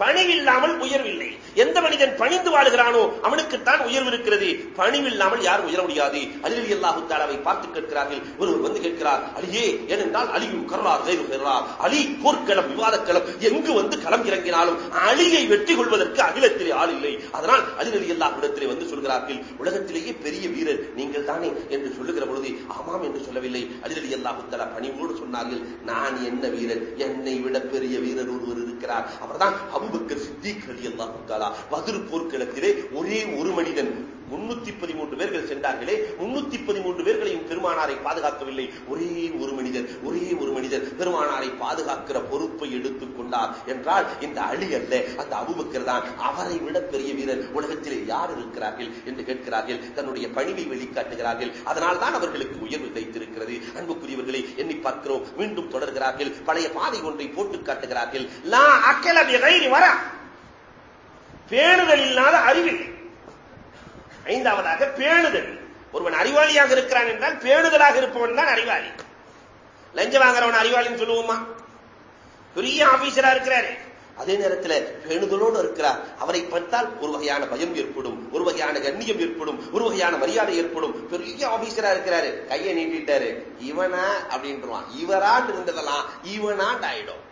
பணிவில்லாமல் உயர்வில்லை. எந்த மனிதன் பணிந்து வாழ்கிறானோ அவனுக்குத்தான் உயர்வு இருக்கிறது. பணிவில்லாமல் யாரும் உயர முடியாது. அலி அல்லாஹு தாலாவை பார்த்து கேட்கிறார்கள். ஒருவர் வந்து கேட்கிறார் அலியே ஏனென்றால் அலியும் கருளார் கைது பெறார் அலி போர்க்களம் விவாதக்களம் எங்கு வந்து களம் இறங்கினாலும் அலியை வெற்றி கொள்வதற்கு அகிலத்திலே ஆள் இல்லை. அதனால் அலி அலி அல்லாஹ் இடத்திலே வந்து சொல்கிறார்கள் உலகத்திலேயே பெரிய வீரர் நீங்கள் தானே? என்று சொல்லுகிற பொழுது ஆமாம் என்று சொல்லவில்லை. அலி அலி அல்லாஹு தாலா பணிவோடு சொன்னார்கள் நான் என்ன வீரர்? என்னை விட பெரிய வீரர் ஒருவர் இருக்கிறார். அவர்தான் அபுபக்கர் சித்திக் அலி அல்லாஹு தாலா பதில் போர்க்களத்திலே ஒரே ஒரு மனிதன் முன்னூத்தி பதிமூன்று பேர்கள் சென்றார்களே முன்னூத்தி பதிமூன்று பேர்களையும் பெருமானாரை பாதுகாக்கவில்லை. ஒரே ஒரு மனிதர் ஒரே ஒரு மனிதர் பெருமானாரை பாதுகாக்கிற பொறுப்பை எடுத்துக் கொண்டார் என்றால் இந்த அழி அல்ல அந்த அபுபக்கர் தான். அவரை விட பெரிய வீரர். உலகத்திலே யார் இருக்கிறார்கள் என்று கேட்கிறார்கள் தன்னுடைய பணிவை வெளிக்காட்டுகிறார்கள். அதனால் தான் அவர்களுக்கு உயர்வு கிடைத்திருக்கிறது. அன்புக்குரியவர்களை எண்ணி பார்க்கிறோம் மீண்டும் தொடர்கிறார்கள் பழைய பாதை ஒன்றை போட்டு காட்டுகிறார்கள். வர. பேணுதல் இல்லாத அறிவில்லை ஐந்தாவதாக பேணுதல். ஒருவன் அறிவாளியாக இருக்கிறான் என்றால் பேணுதலாக இருப்பவன் தான் அறிவாளி. லஞ்சம் வாங்குறவன் அறிவாளின்னு சொல்லுவோமா? பெரிய ஆபீசரா இருக்கிறாரு. அதே நேரத்தில் பேணுதலோடு இருக்கிறார். அவரை பார்த்தால் ஒரு வகையான பயம் ஏற்படும் ஒரு வகையான கண்ணியம் ஏற்படும் ஒரு வகையான மரியாதை ஏற்படும். பெரிய ஆபீசரா இருக்கிறாரு. கையை நீட்டிட்டாரு. இவனா அப்படின்றான் இவராண்டு இருந்ததெல்லாம் இவனாண்டு ஆயிடும்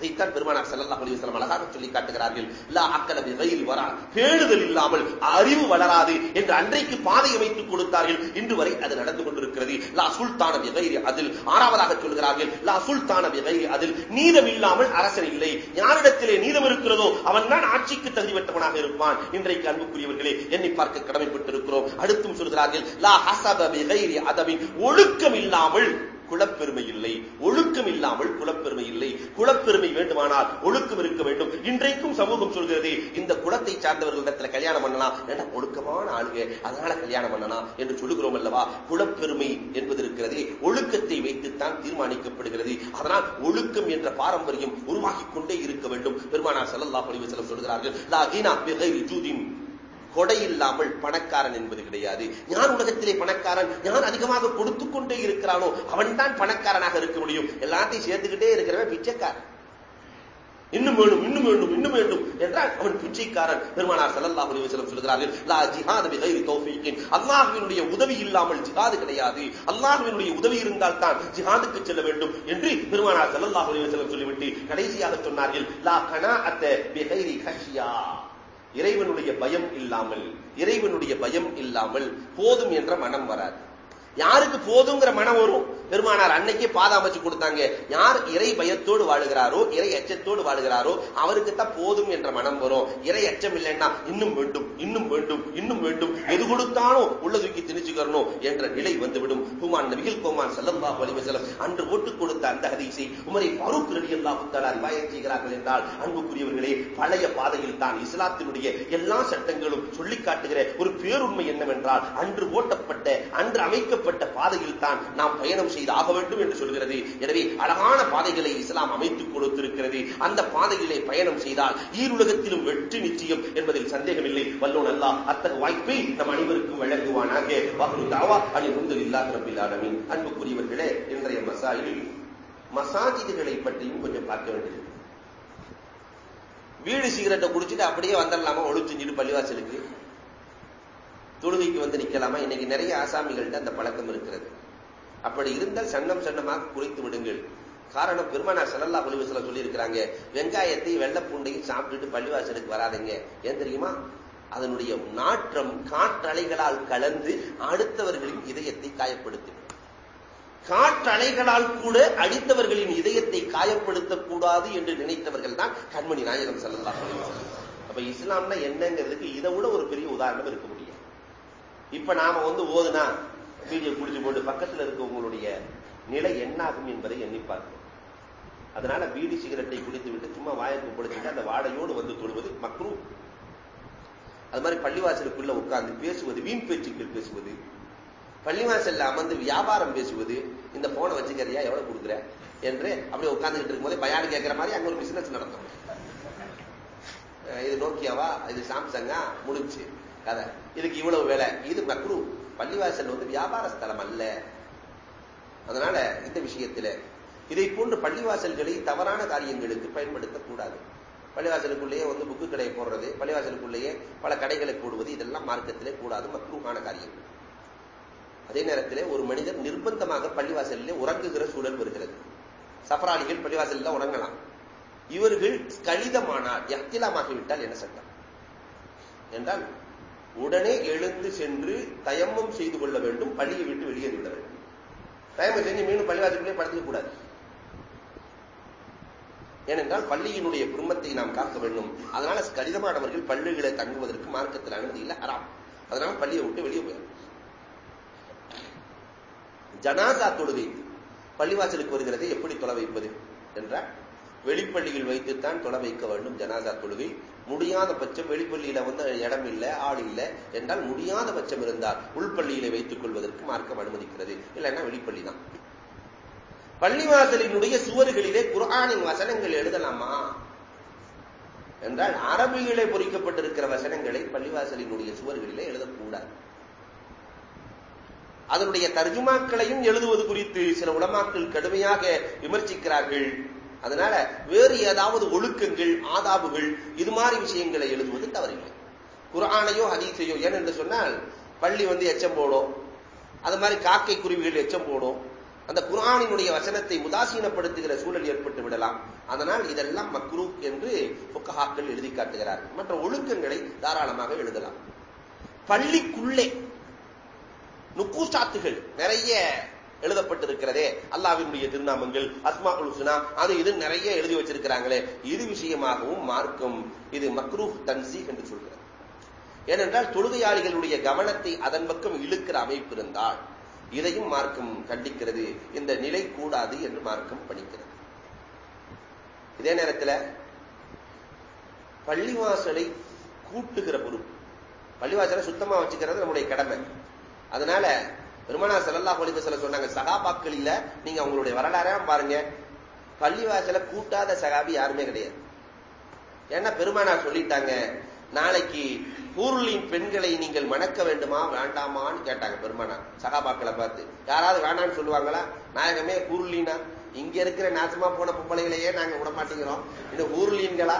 இதைத்தான் பெருமானார் ஸல்லல்லாஹு அலைஹி வஸல்லம் அழகாக சொல்லி காட்டுகிறார்கள். லா அக்கல பிகைரி வரா. பேணுதல் இல்லாமல் அறிவு வளராது என்று அன்றைக்கு பாதை அமைத்துக் கொடுத்தார்கள். இன்று வரை அது நடந்து கொண்டிருக்கிறது. லா சுல்தான பிகைரி அதில் ஆறாவதாக சொல்கிறார்கள். லா சுல்தான பிகைரி அதில் நீதம் இல்லாமல் அரசன் இல்லை. யாரிடத்திலே நீதம் இருக்கிறதோ அவன் தான் ஆட்சிக்கு தகுதி பெற்றவனாக இருப்பான். இன்றைக்கு அன்புக்குரியவர்களே எண்ணி பார்க்க கடமைப்பட்டிருக்கிறோம். அடுத்தும் சொல்கிறார்கள் லா ஹசப பிகைரி அதமின் ஒழுக்கம் இல்லாமல் குலப்பெருமை இல்லை. ஒழுக்கம் இல்லாமல் குலப்பெருமை இல்லை. குலப்பெருமை வேண்டுமானால் ஒழுக்கம் இருக்க வேண்டும். இன்றைக்கும் சமூகம் சொல்கிறது இந்த குலத்தை சார்ந்தவர்களிடத்துல கல்யாணம் பண்ணலாம். ஏன்னா ஒழுக்கமான ஆளுங்க. அதனால கல்யாணம் பண்ணலாம் என்று சொல்லுகிறோம் அல்லவா? குலப்பெருமை என்பது இருக்கிறது. ஒழுக்கத்தை வைத்துத்தான் தீர்மானிக்கப்படுகிறது. அதனால் ஒழுக்கம் என்ற பாரம்பரியம் உருவாகிக் கொண்டே இருக்க வேண்டும். பெருமானார் செல்லல்லா அலைஹி வஸல்லம் சொல்கிறார்கள் கொடை இல்லாமல் பணக்காரன் என்பது கிடையாது. யார் உலகத்திலே பணக்காரன்? யார் அதிகமாக கொடுத்து கொண்டே இருக்கிறானோ அவன் தான் பணக்காரனாக இருக்க முடியும். எல்லாத்தையும் சேர்த்துக்கிட்டே இருக்கிறவன் பிச்சைக்காரன். இன்னும் வேண்டும் இன்னும் வேண்டும் இன்னும் வேண்டும் என்றால் அவன் பிச்சைக்காரன். பெருமானார் ஸல்லல்லாஹு அலைஹி வஸல்லம் சொல்கிறார்கள் லா ஜிஹாத் பிகைரி தௌஃபீகின். அல்லாஹ்வினுடைய உதவி இல்லாமல் ஜிஹாது கிடையாது. அல்லாஹ்வினுடைய உதவி இருந்தால் தான் ஜிஹாதுக்கு செல்ல வேண்டும் என்று பெருமானார் ஸல்லல்லாஹு அலைஹி வஸல்லம் சொல்லிவிட்டு கடைசியாக சொன்னார்கள் லா கனாஅத்த பிகைரி ஹஷ்யா இறைவனுடைய பயம் இல்லாமல் இறைவனுடைய பயம் இல்லாமல் போதும் என்ற மனம் வராது. யாருக்கு போதுங்கிற மனம் வரும்? பெருமானார் அன்னைக்கு பாதம் அமைச்சு கொடுத்தாங்க. யார் இறை பயத்தோடு வாழுகிறாரோ இறை அச்சத்தோடு வாழுகிறாரோ அவருக்கு தான் போதும் என்ற மனம் வரும். இறை அச்சம் இல்லைன்னா இன்னும் வேண்டும் இன்னும் வேண்டும் இன்னும் வேண்டும். எது கொடுத்தாலும் உள்ள தூக்கி திணிச்சுக்கிறணும் என்ற நிலை வந்துவிடும். ஹுமான் நபிகள் கோமான் செல்லம்பா செல்லம் அன்று ஓட்டுக் கொடுத்த அந்த ஹதீஸை உமரை பருப்பு ரடி எல்லா புத்தாலா ரிவாயத் செய்கிறார்கள் என்றால் அன்புக்குரியவர்களே பழைய பாதையில் தான் இஸ்லாத்தினுடைய எல்லா சட்டங்களும் சொல்லி காட்டுகிற ஒரு பேருண்மை என்னவென்றால் அன்று ஓட்டப்பட்ட அன்று அமைக்கப்பட்ட பாதையில் தான் நாம் பயணம் செய்து ஆக வேண்டும் என்று சொல்கிறது. எனவே அழகான பாதைகளை இஸ்லாம் அமைத்துக் கொடுத்திருக்கிறது. அந்த பாதையிலே பயணம் செய்தால் ஈருலகத்திலும் வெற்றி நிச்சயம் என்பதில் சந்தேகமில்லை. வல்லோன் அல்லா அத்தகைய வாய்ப்பை நம் அனைவருக்கும் வழங்குவானாக. வாக்கு தாவா அணி முந்து இல்லா ரபில்லாலமின் அன்புக்குரியவர்களே இன்றைய மசாயில் மசாஜிதுகளை பற்றியும் கொஞ்சம் பார்க்க வேண்டியது. வீடு சிகரெட்டை குடிச்சிட்டு அப்படியே வந்துடலாமா ஒழிச்சுஞ்சிட்டு பள்ளிவாசலுக்கு. தொழுகைக்கு வந்து நிக்கலாமா? இன்னைக்கு நிறைய ஆசாமிகள்ட்ட அந்த பழக்கம் இருக்கிறது. அப்படி இருந்தால் சன்னம் சன்னமாக குறைத்து விடுங்கள். காரணம் பெருமானார் செல்லல்லா ஒளிவசலம் சொல்லி இருக்கிறாங்க வெங்காயத்தை வெள்ளப்பூண்டையும் சாப்பிட்டுட்டு பள்ளிவாசலுக்கு வராதுங்க. ஏன் தெரியுமா? அதனுடைய நாற்றம் காற்றலைகளால் கலந்து அடுத்தவர்களின் இதயத்தை காயப்படுத்தும். காற்றலைகளால் கூட அடித்தவர்களின் இதயத்தை காயப்படுத்தக்கூடாது என்று நினைத்தவர்கள் தான் கண்மணி நாயகம் செல்லல்லா அப்ப இஸ்லாம்னா என்னங்கிறதுக்கு இதை விட ஒரு பெரிய உதாரணம் இருக்க முடியும். இப்ப நாம வந்து ஓதுனா வீடியோ குடிச்சு போட்டு பக்கத்தில் இருக்கவங்களுடைய நிலை என்ன ஆகும் என்பதை எண்ணி பார்க்கணும் அதனால பீடி சிகரெட்டை குடித்து விட்டு சும்மா வாயக்கு பிடிச்சிட்டு அந்த வாடையோடு வந்து தொழுவது மக்ரூ. அது மாதிரி பள்ளிவாசலுக்குள்ள உட்கார்ந்து பேசுவது வீண் பேச்சுக்கள் பேசுவது பள்ளிவாசல்ல அமர்ந்து வியாபாரம் பேசுவது இந்த போனை வச்சுக்கிறியா எவ்வளவு கொடுக்குற என்று அப்படியே உட்கார்ந்துகிட்டு இருக்கும்போது பயானு கேட்கிற மாதிரி அங்க ஒரு பிசினஸ் நடத்தும் இது நோக்கியாவா இது சாம்சங்கா முடிஞ்சு. கதை. இதுக்கு இவ்வளவு வேலை. இது மக்ரு பள்ளிவாசல் வந்து வியாபார ஸ்தலம் அல்ல. அதனால இந்த விஷயத்துல இதை போன்று பள்ளிவாசல்களை தவறான காரியங்களுக்கு பயன்படுத்தக்கூடாது பள்ளிவாசலுக்குள்ளேயே வந்து புக்கு கடையை போடுறது பள்ளிவாசலுக்குள்ளேயே பல கடைகளை போடுவது இதெல்லாம் மார்க்கத்திலே கூடாது மக்ரூகான காரியங்கள் அதே நேரத்திலே ஒரு மனிதர் நிர்பந்தமாக பள்ளிவாசலிலே உறங்குகிற சூழல் வருகிறது. சஃபராளிகள் பள்ளிவாசலில் உறங்கலாம். இவர்கள் கழிதமானால் எத்திலமாகிவிட்டால் என்ன சட்டம்? என்றால் உடனே எழுந்து சென்று தயமம் செய்து கொள்ள வேண்டும். பள்ளியை விட்டு வெளியேறிவிட வேண்டும். தயமம் செஞ்சு மீண்டும் பள்ளிவாசலுக்குள்ளே படுத்துக்க கூடாது. ஏனென்றால் பள்ளியினுடைய குடும்பத்தை நாம் காக்க வேண்டும். அதனால கடிதமானவர்கள் பள்ளிகளை தங்குவதற்கு மார்க்கத்தில் அனுமதி இல்லை. அறாம் அதனால பள்ளியை விட்டு வெளியே போயிடும் ஜனாசா தொழுகை பள்ளிவாசலுக்கு வருகிறது எப்படி தொலை வைப்பது? என்றால் வெளிப்பள்ளியில் வைத்துத்தான் தொலை வைக்க வேண்டும் ஜனாசா தொழுகை. முடியாத பட்சம் வெளிப்பள்ளியில வந்து இடம் இல்லை ஆள் இல்லை என்றால் முடியாத பட்சம் இருந்தால் உள்பள்ளியில வைத்துக் கொள்வதற்கு மார்க்கம் அனுமதிக்கிறது. இல்லைன்னா வெளிப்பள்ளி தான். பள்ளிவாசலினுடைய சுவர்களிலே குரானின் வசனங்கள் எழுதலாமா? என்றால் அரபிகளே பொறிக்கப்பட்டிருக்கிற வசனங்களை பள்ளிவாசலினுடைய சுவர்களிலே எழுதக்கூடாது. அதனுடைய தர்ஜுமாக்களையும் எழுதுவது குறித்து சில உலமாக்கள் கடுமையாக விமர்சிக்கிறார்கள். அதனால வேறு ஏதாவது ஒழுக்கங்கள் ஆதாபுகள் இது மாதிரி விஷயங்களை எழுதுவது தவறில்லை. குரானையோ ஹதீஸையோ ஏனென்று சொன்னால் பள்ளி வந்து எச்சம் போடும். அது மாதிரி காக்கை குருவிகள் எச்சம் போடும். அந்த குரானினுடைய வசனத்தை உதாசீனப்படுத்துகிற சூழல் ஏற்பட்டு விடலாம். அதனால் இதெல்லாம் மக்ரூ என்று புக்கஹாக்கள் எழுதி காட்டுகிறார்கள் மற்ற ஒழுக்கங்களை தாராளமாக எழுதலாம். பள்ளிக்குள்ளே நுக்கூசாத்துகள் நிறைய எழுதப்பட்டிருக்கிறதே அல்லாவினுடைய திருநாமங்கள் அஸ்மா உலுசுனா அது இது நிறைய எழுதி வச்சிருக்கிறாங்களே இது விஷயமாகவும் மார்க்கும் இது மக்ரூஹ் தன்சி என்று சொல்கிறது ஏனென்றால் தொழுகையாளிகளுடைய கவனத்தை அதன் பக்கம் இழுக்கிற அமைப்பு இருந்தால் இதையும் மார்க்கம் கண்டிக்கிறது. இந்த நிலை கூடாது என்று மார்க்கம் பணிக்கிறது. இதே நேரத்தில் பள்ளிவாசலை கூட்டுகிற பொறுப்பு பள்ளிவாசலை சுத்தமா வச்சுக்கிறது நம்முடைய கடமை. அதனால பெருமானா செல்லல்லா ஒளிப்பு செல்ல சொன்னாங்க சகாபாக்கள் இல்ல நீங்க அவங்களுடைய வரலாறாம் பாருங்க. பள்ளிவாசல கூட்டாத சகாபி யாருமே கிடையாது. ஏன்னா பெருமானா சொல்லிட்டாங்க நாளைக்கு ஊருளின் பெண்களை நீங்கள் மணக்க வேண்டுமா வேண்டாமான்னு கேட்டாங்க பெருமானா சகாபாக்களை பார்த்து. யாராவது வேண்டாம்னு சொல்லுவாங்களா? நாயகமே ஊருளினா இங்க இருக்கிற நாசமா போன பொம்பளைகளையே நாங்க விட மாட்டேங்கிறோம். இன்னும் ஊர்லீன்களா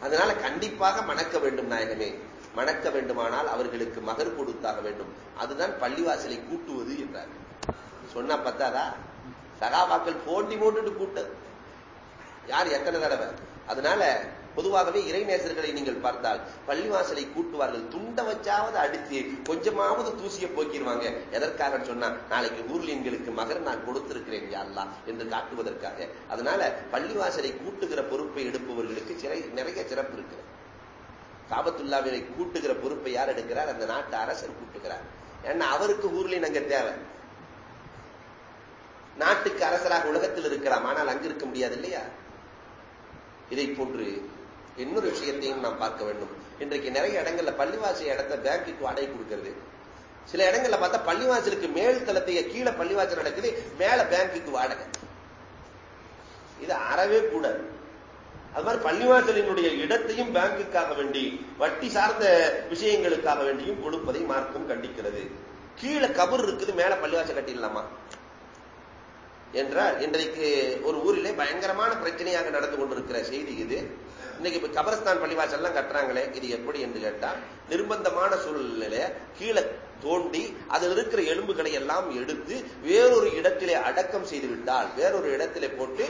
அதனால கண்டிப்பாக மணக்க வேண்டும் நாயகமே. மணக்க வேண்டுமானால் அவர்களுக்கு மகர் கொடுத்தாக வேண்டும். அதுதான் பள்ளிவாசலை கூட்டுவது என்றார். சொன்னா பத்தாதா? சகாபாக்கள் போட்டி போட்டுட்டு கூட்டது யார்? எத்தனை தடவை? அதனால பொதுவாகவே இறைநேசர்களை நீங்கள் பார்த்தால் பள்ளிவாசலை கூட்டுவார்கள். துண்ட வச்சாவது அடித்து கொஞ்சமாவது தூசிய போக்கிடுவாங்க எதற்காக சொன்னா நாளைக்கு ஊர்லியன்களுக்கு மகர் நான் கொடுத்திருக்கிறேன் யாருலா என்று காட்டுவதற்காக. அதனால பள்ளிவாசலை கூட்டுகிற பொறுப்பை எடுப்பவர்களுக்கு சிறை நிறைய சிறப்பு இருக்கிறது. காபத்துல்லாவினை கூட்டுகிற பொறுப்பை யார் எடுக்கிறார்? அந்த நாட்டு அரசர் கூட்டுகிறார். ஏன்னா அவருக்கு ஊர்லின் அங்க தேவை. நாட்டுக்கு அரசராக உலகத்தில் இருக்கலாம் ஆனால் அங்கு இருக்க முடியாது இல்லையா? இதை போன்று இன்னொரு விஷயத்தையும் நாம் பார்க்க வேண்டும். இன்றைக்கு நிறைய இடங்கள்ல பள்ளிவாசி இடத்த பேங்குக்கு வாடகை கொடுக்கிறது. சில இடங்கள்ல பார்த்தா பள்ளிவாசலுக்கு மேல் தளத்தைய கீழே பள்ளிவாசல் நடக்குது மேல பேங்குக்கு வாடகை. இது அறவே கூடாது. அது மாதிரி பள்ளிவாசலினுடைய இடத்தையும் பேங்குக்காக வேண்டி வட்டி சார்ந்த விஷயங்களுக்காக வேண்டியும் கொடுப்பதை மார்க்கம் கண்டிக்கிறது. கீழே கபர் இருக்குது மேல பள்ளிவாசல் கட்டிடலாமா? என்றால் இன்றைக்கு ஒரு ஊரிலே பயங்கரமான பிரச்சனையாக நடந்து கொண்டிருக்கிற செய்தி இது. இன்னைக்கு இப்ப கபரஸ்தான் பள்ளிவாசல்லாம் கட்டுறாங்களே இது எப்படி என்று கேட்டா நிர்பந்தமான சூழ்நிலையில கீழே தோண்டி அதில் இருக்கிற எலும்புகளை எல்லாம் எடுத்து வேறொரு இடத்திலே அடக்கம் செய்து விட்டால் வேறொரு இடத்திலே போட்டு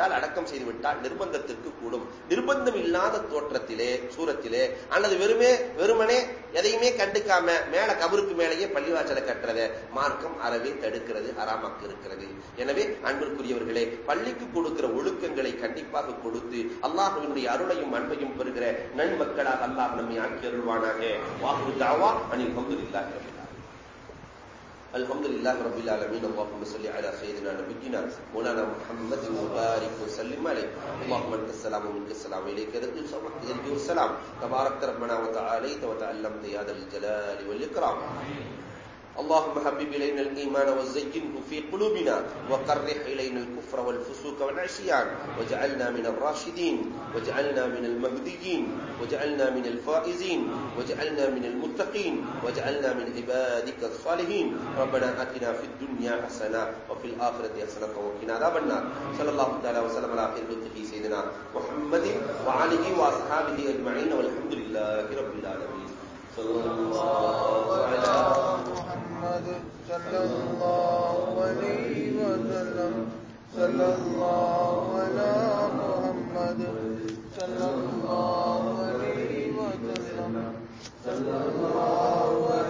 விட்டால் அடக்கம் செய்து விட்டால் நிர்பந்தத்திற்கு கூடும். நிர்பந்தம் இல்லாத தோற்றத்திலே சூரத்திலே அல்லது வெறுமே வெறுமனே எதையுமே கண்டுக்காம மேல கபருக்கு மேலேயே பள்ளிவாசலை கட்டுறத மார்க்கம் அறவே தடுக்கிறது அறாமாக்கு இருக்கிறது. எனவே அன்பிற்குரியவர்களே பள்ளிக்கு கொடுக்கிற ஒழுக்கங்களை கண்டிப்பாக கொடுத்து அல்லாஹுவினுடைய அருளையும் அன்பையும் பெறுகிற நன்மக்களாக அல்லாஹ் நம்மை ஆக்கி அருள்வானாக. வாக்கு தாவா அனில் இல்லாத الحمد لله رب العالمين اللهم صل على سيدنا نبينا مولانا محمد وبارك وسلم عليه اللهم انت السلام ومنك السلام اليك يرجو السلام تبارك ربنا وتعاليت وتعلمت يا ذا الجلال والاكرام اللهم حبب إلينا الإيمان وزينه في قلوبنا وكره إلينا الكفر والفسوق والعصيان واجعلنا من الراشدين واجعلنا من المهديين واجعلنا من الفائزين واجعلنا من المتقين واجعلنا من عبادك الصالحين ربنا آتنا في الدنيا حسنة وفي الآخرة حسنة وقنا عذاب النار صلى الله تعالى وسلم على خير خلقه سيدنا محمد وعليه وأصحابه أجمعين والحمد لله رب العالمين صلى الله على محمد محمد صلى الله عليه وسلم صلى الله على محمد صلى الله عليه وسلم صلى الله عليه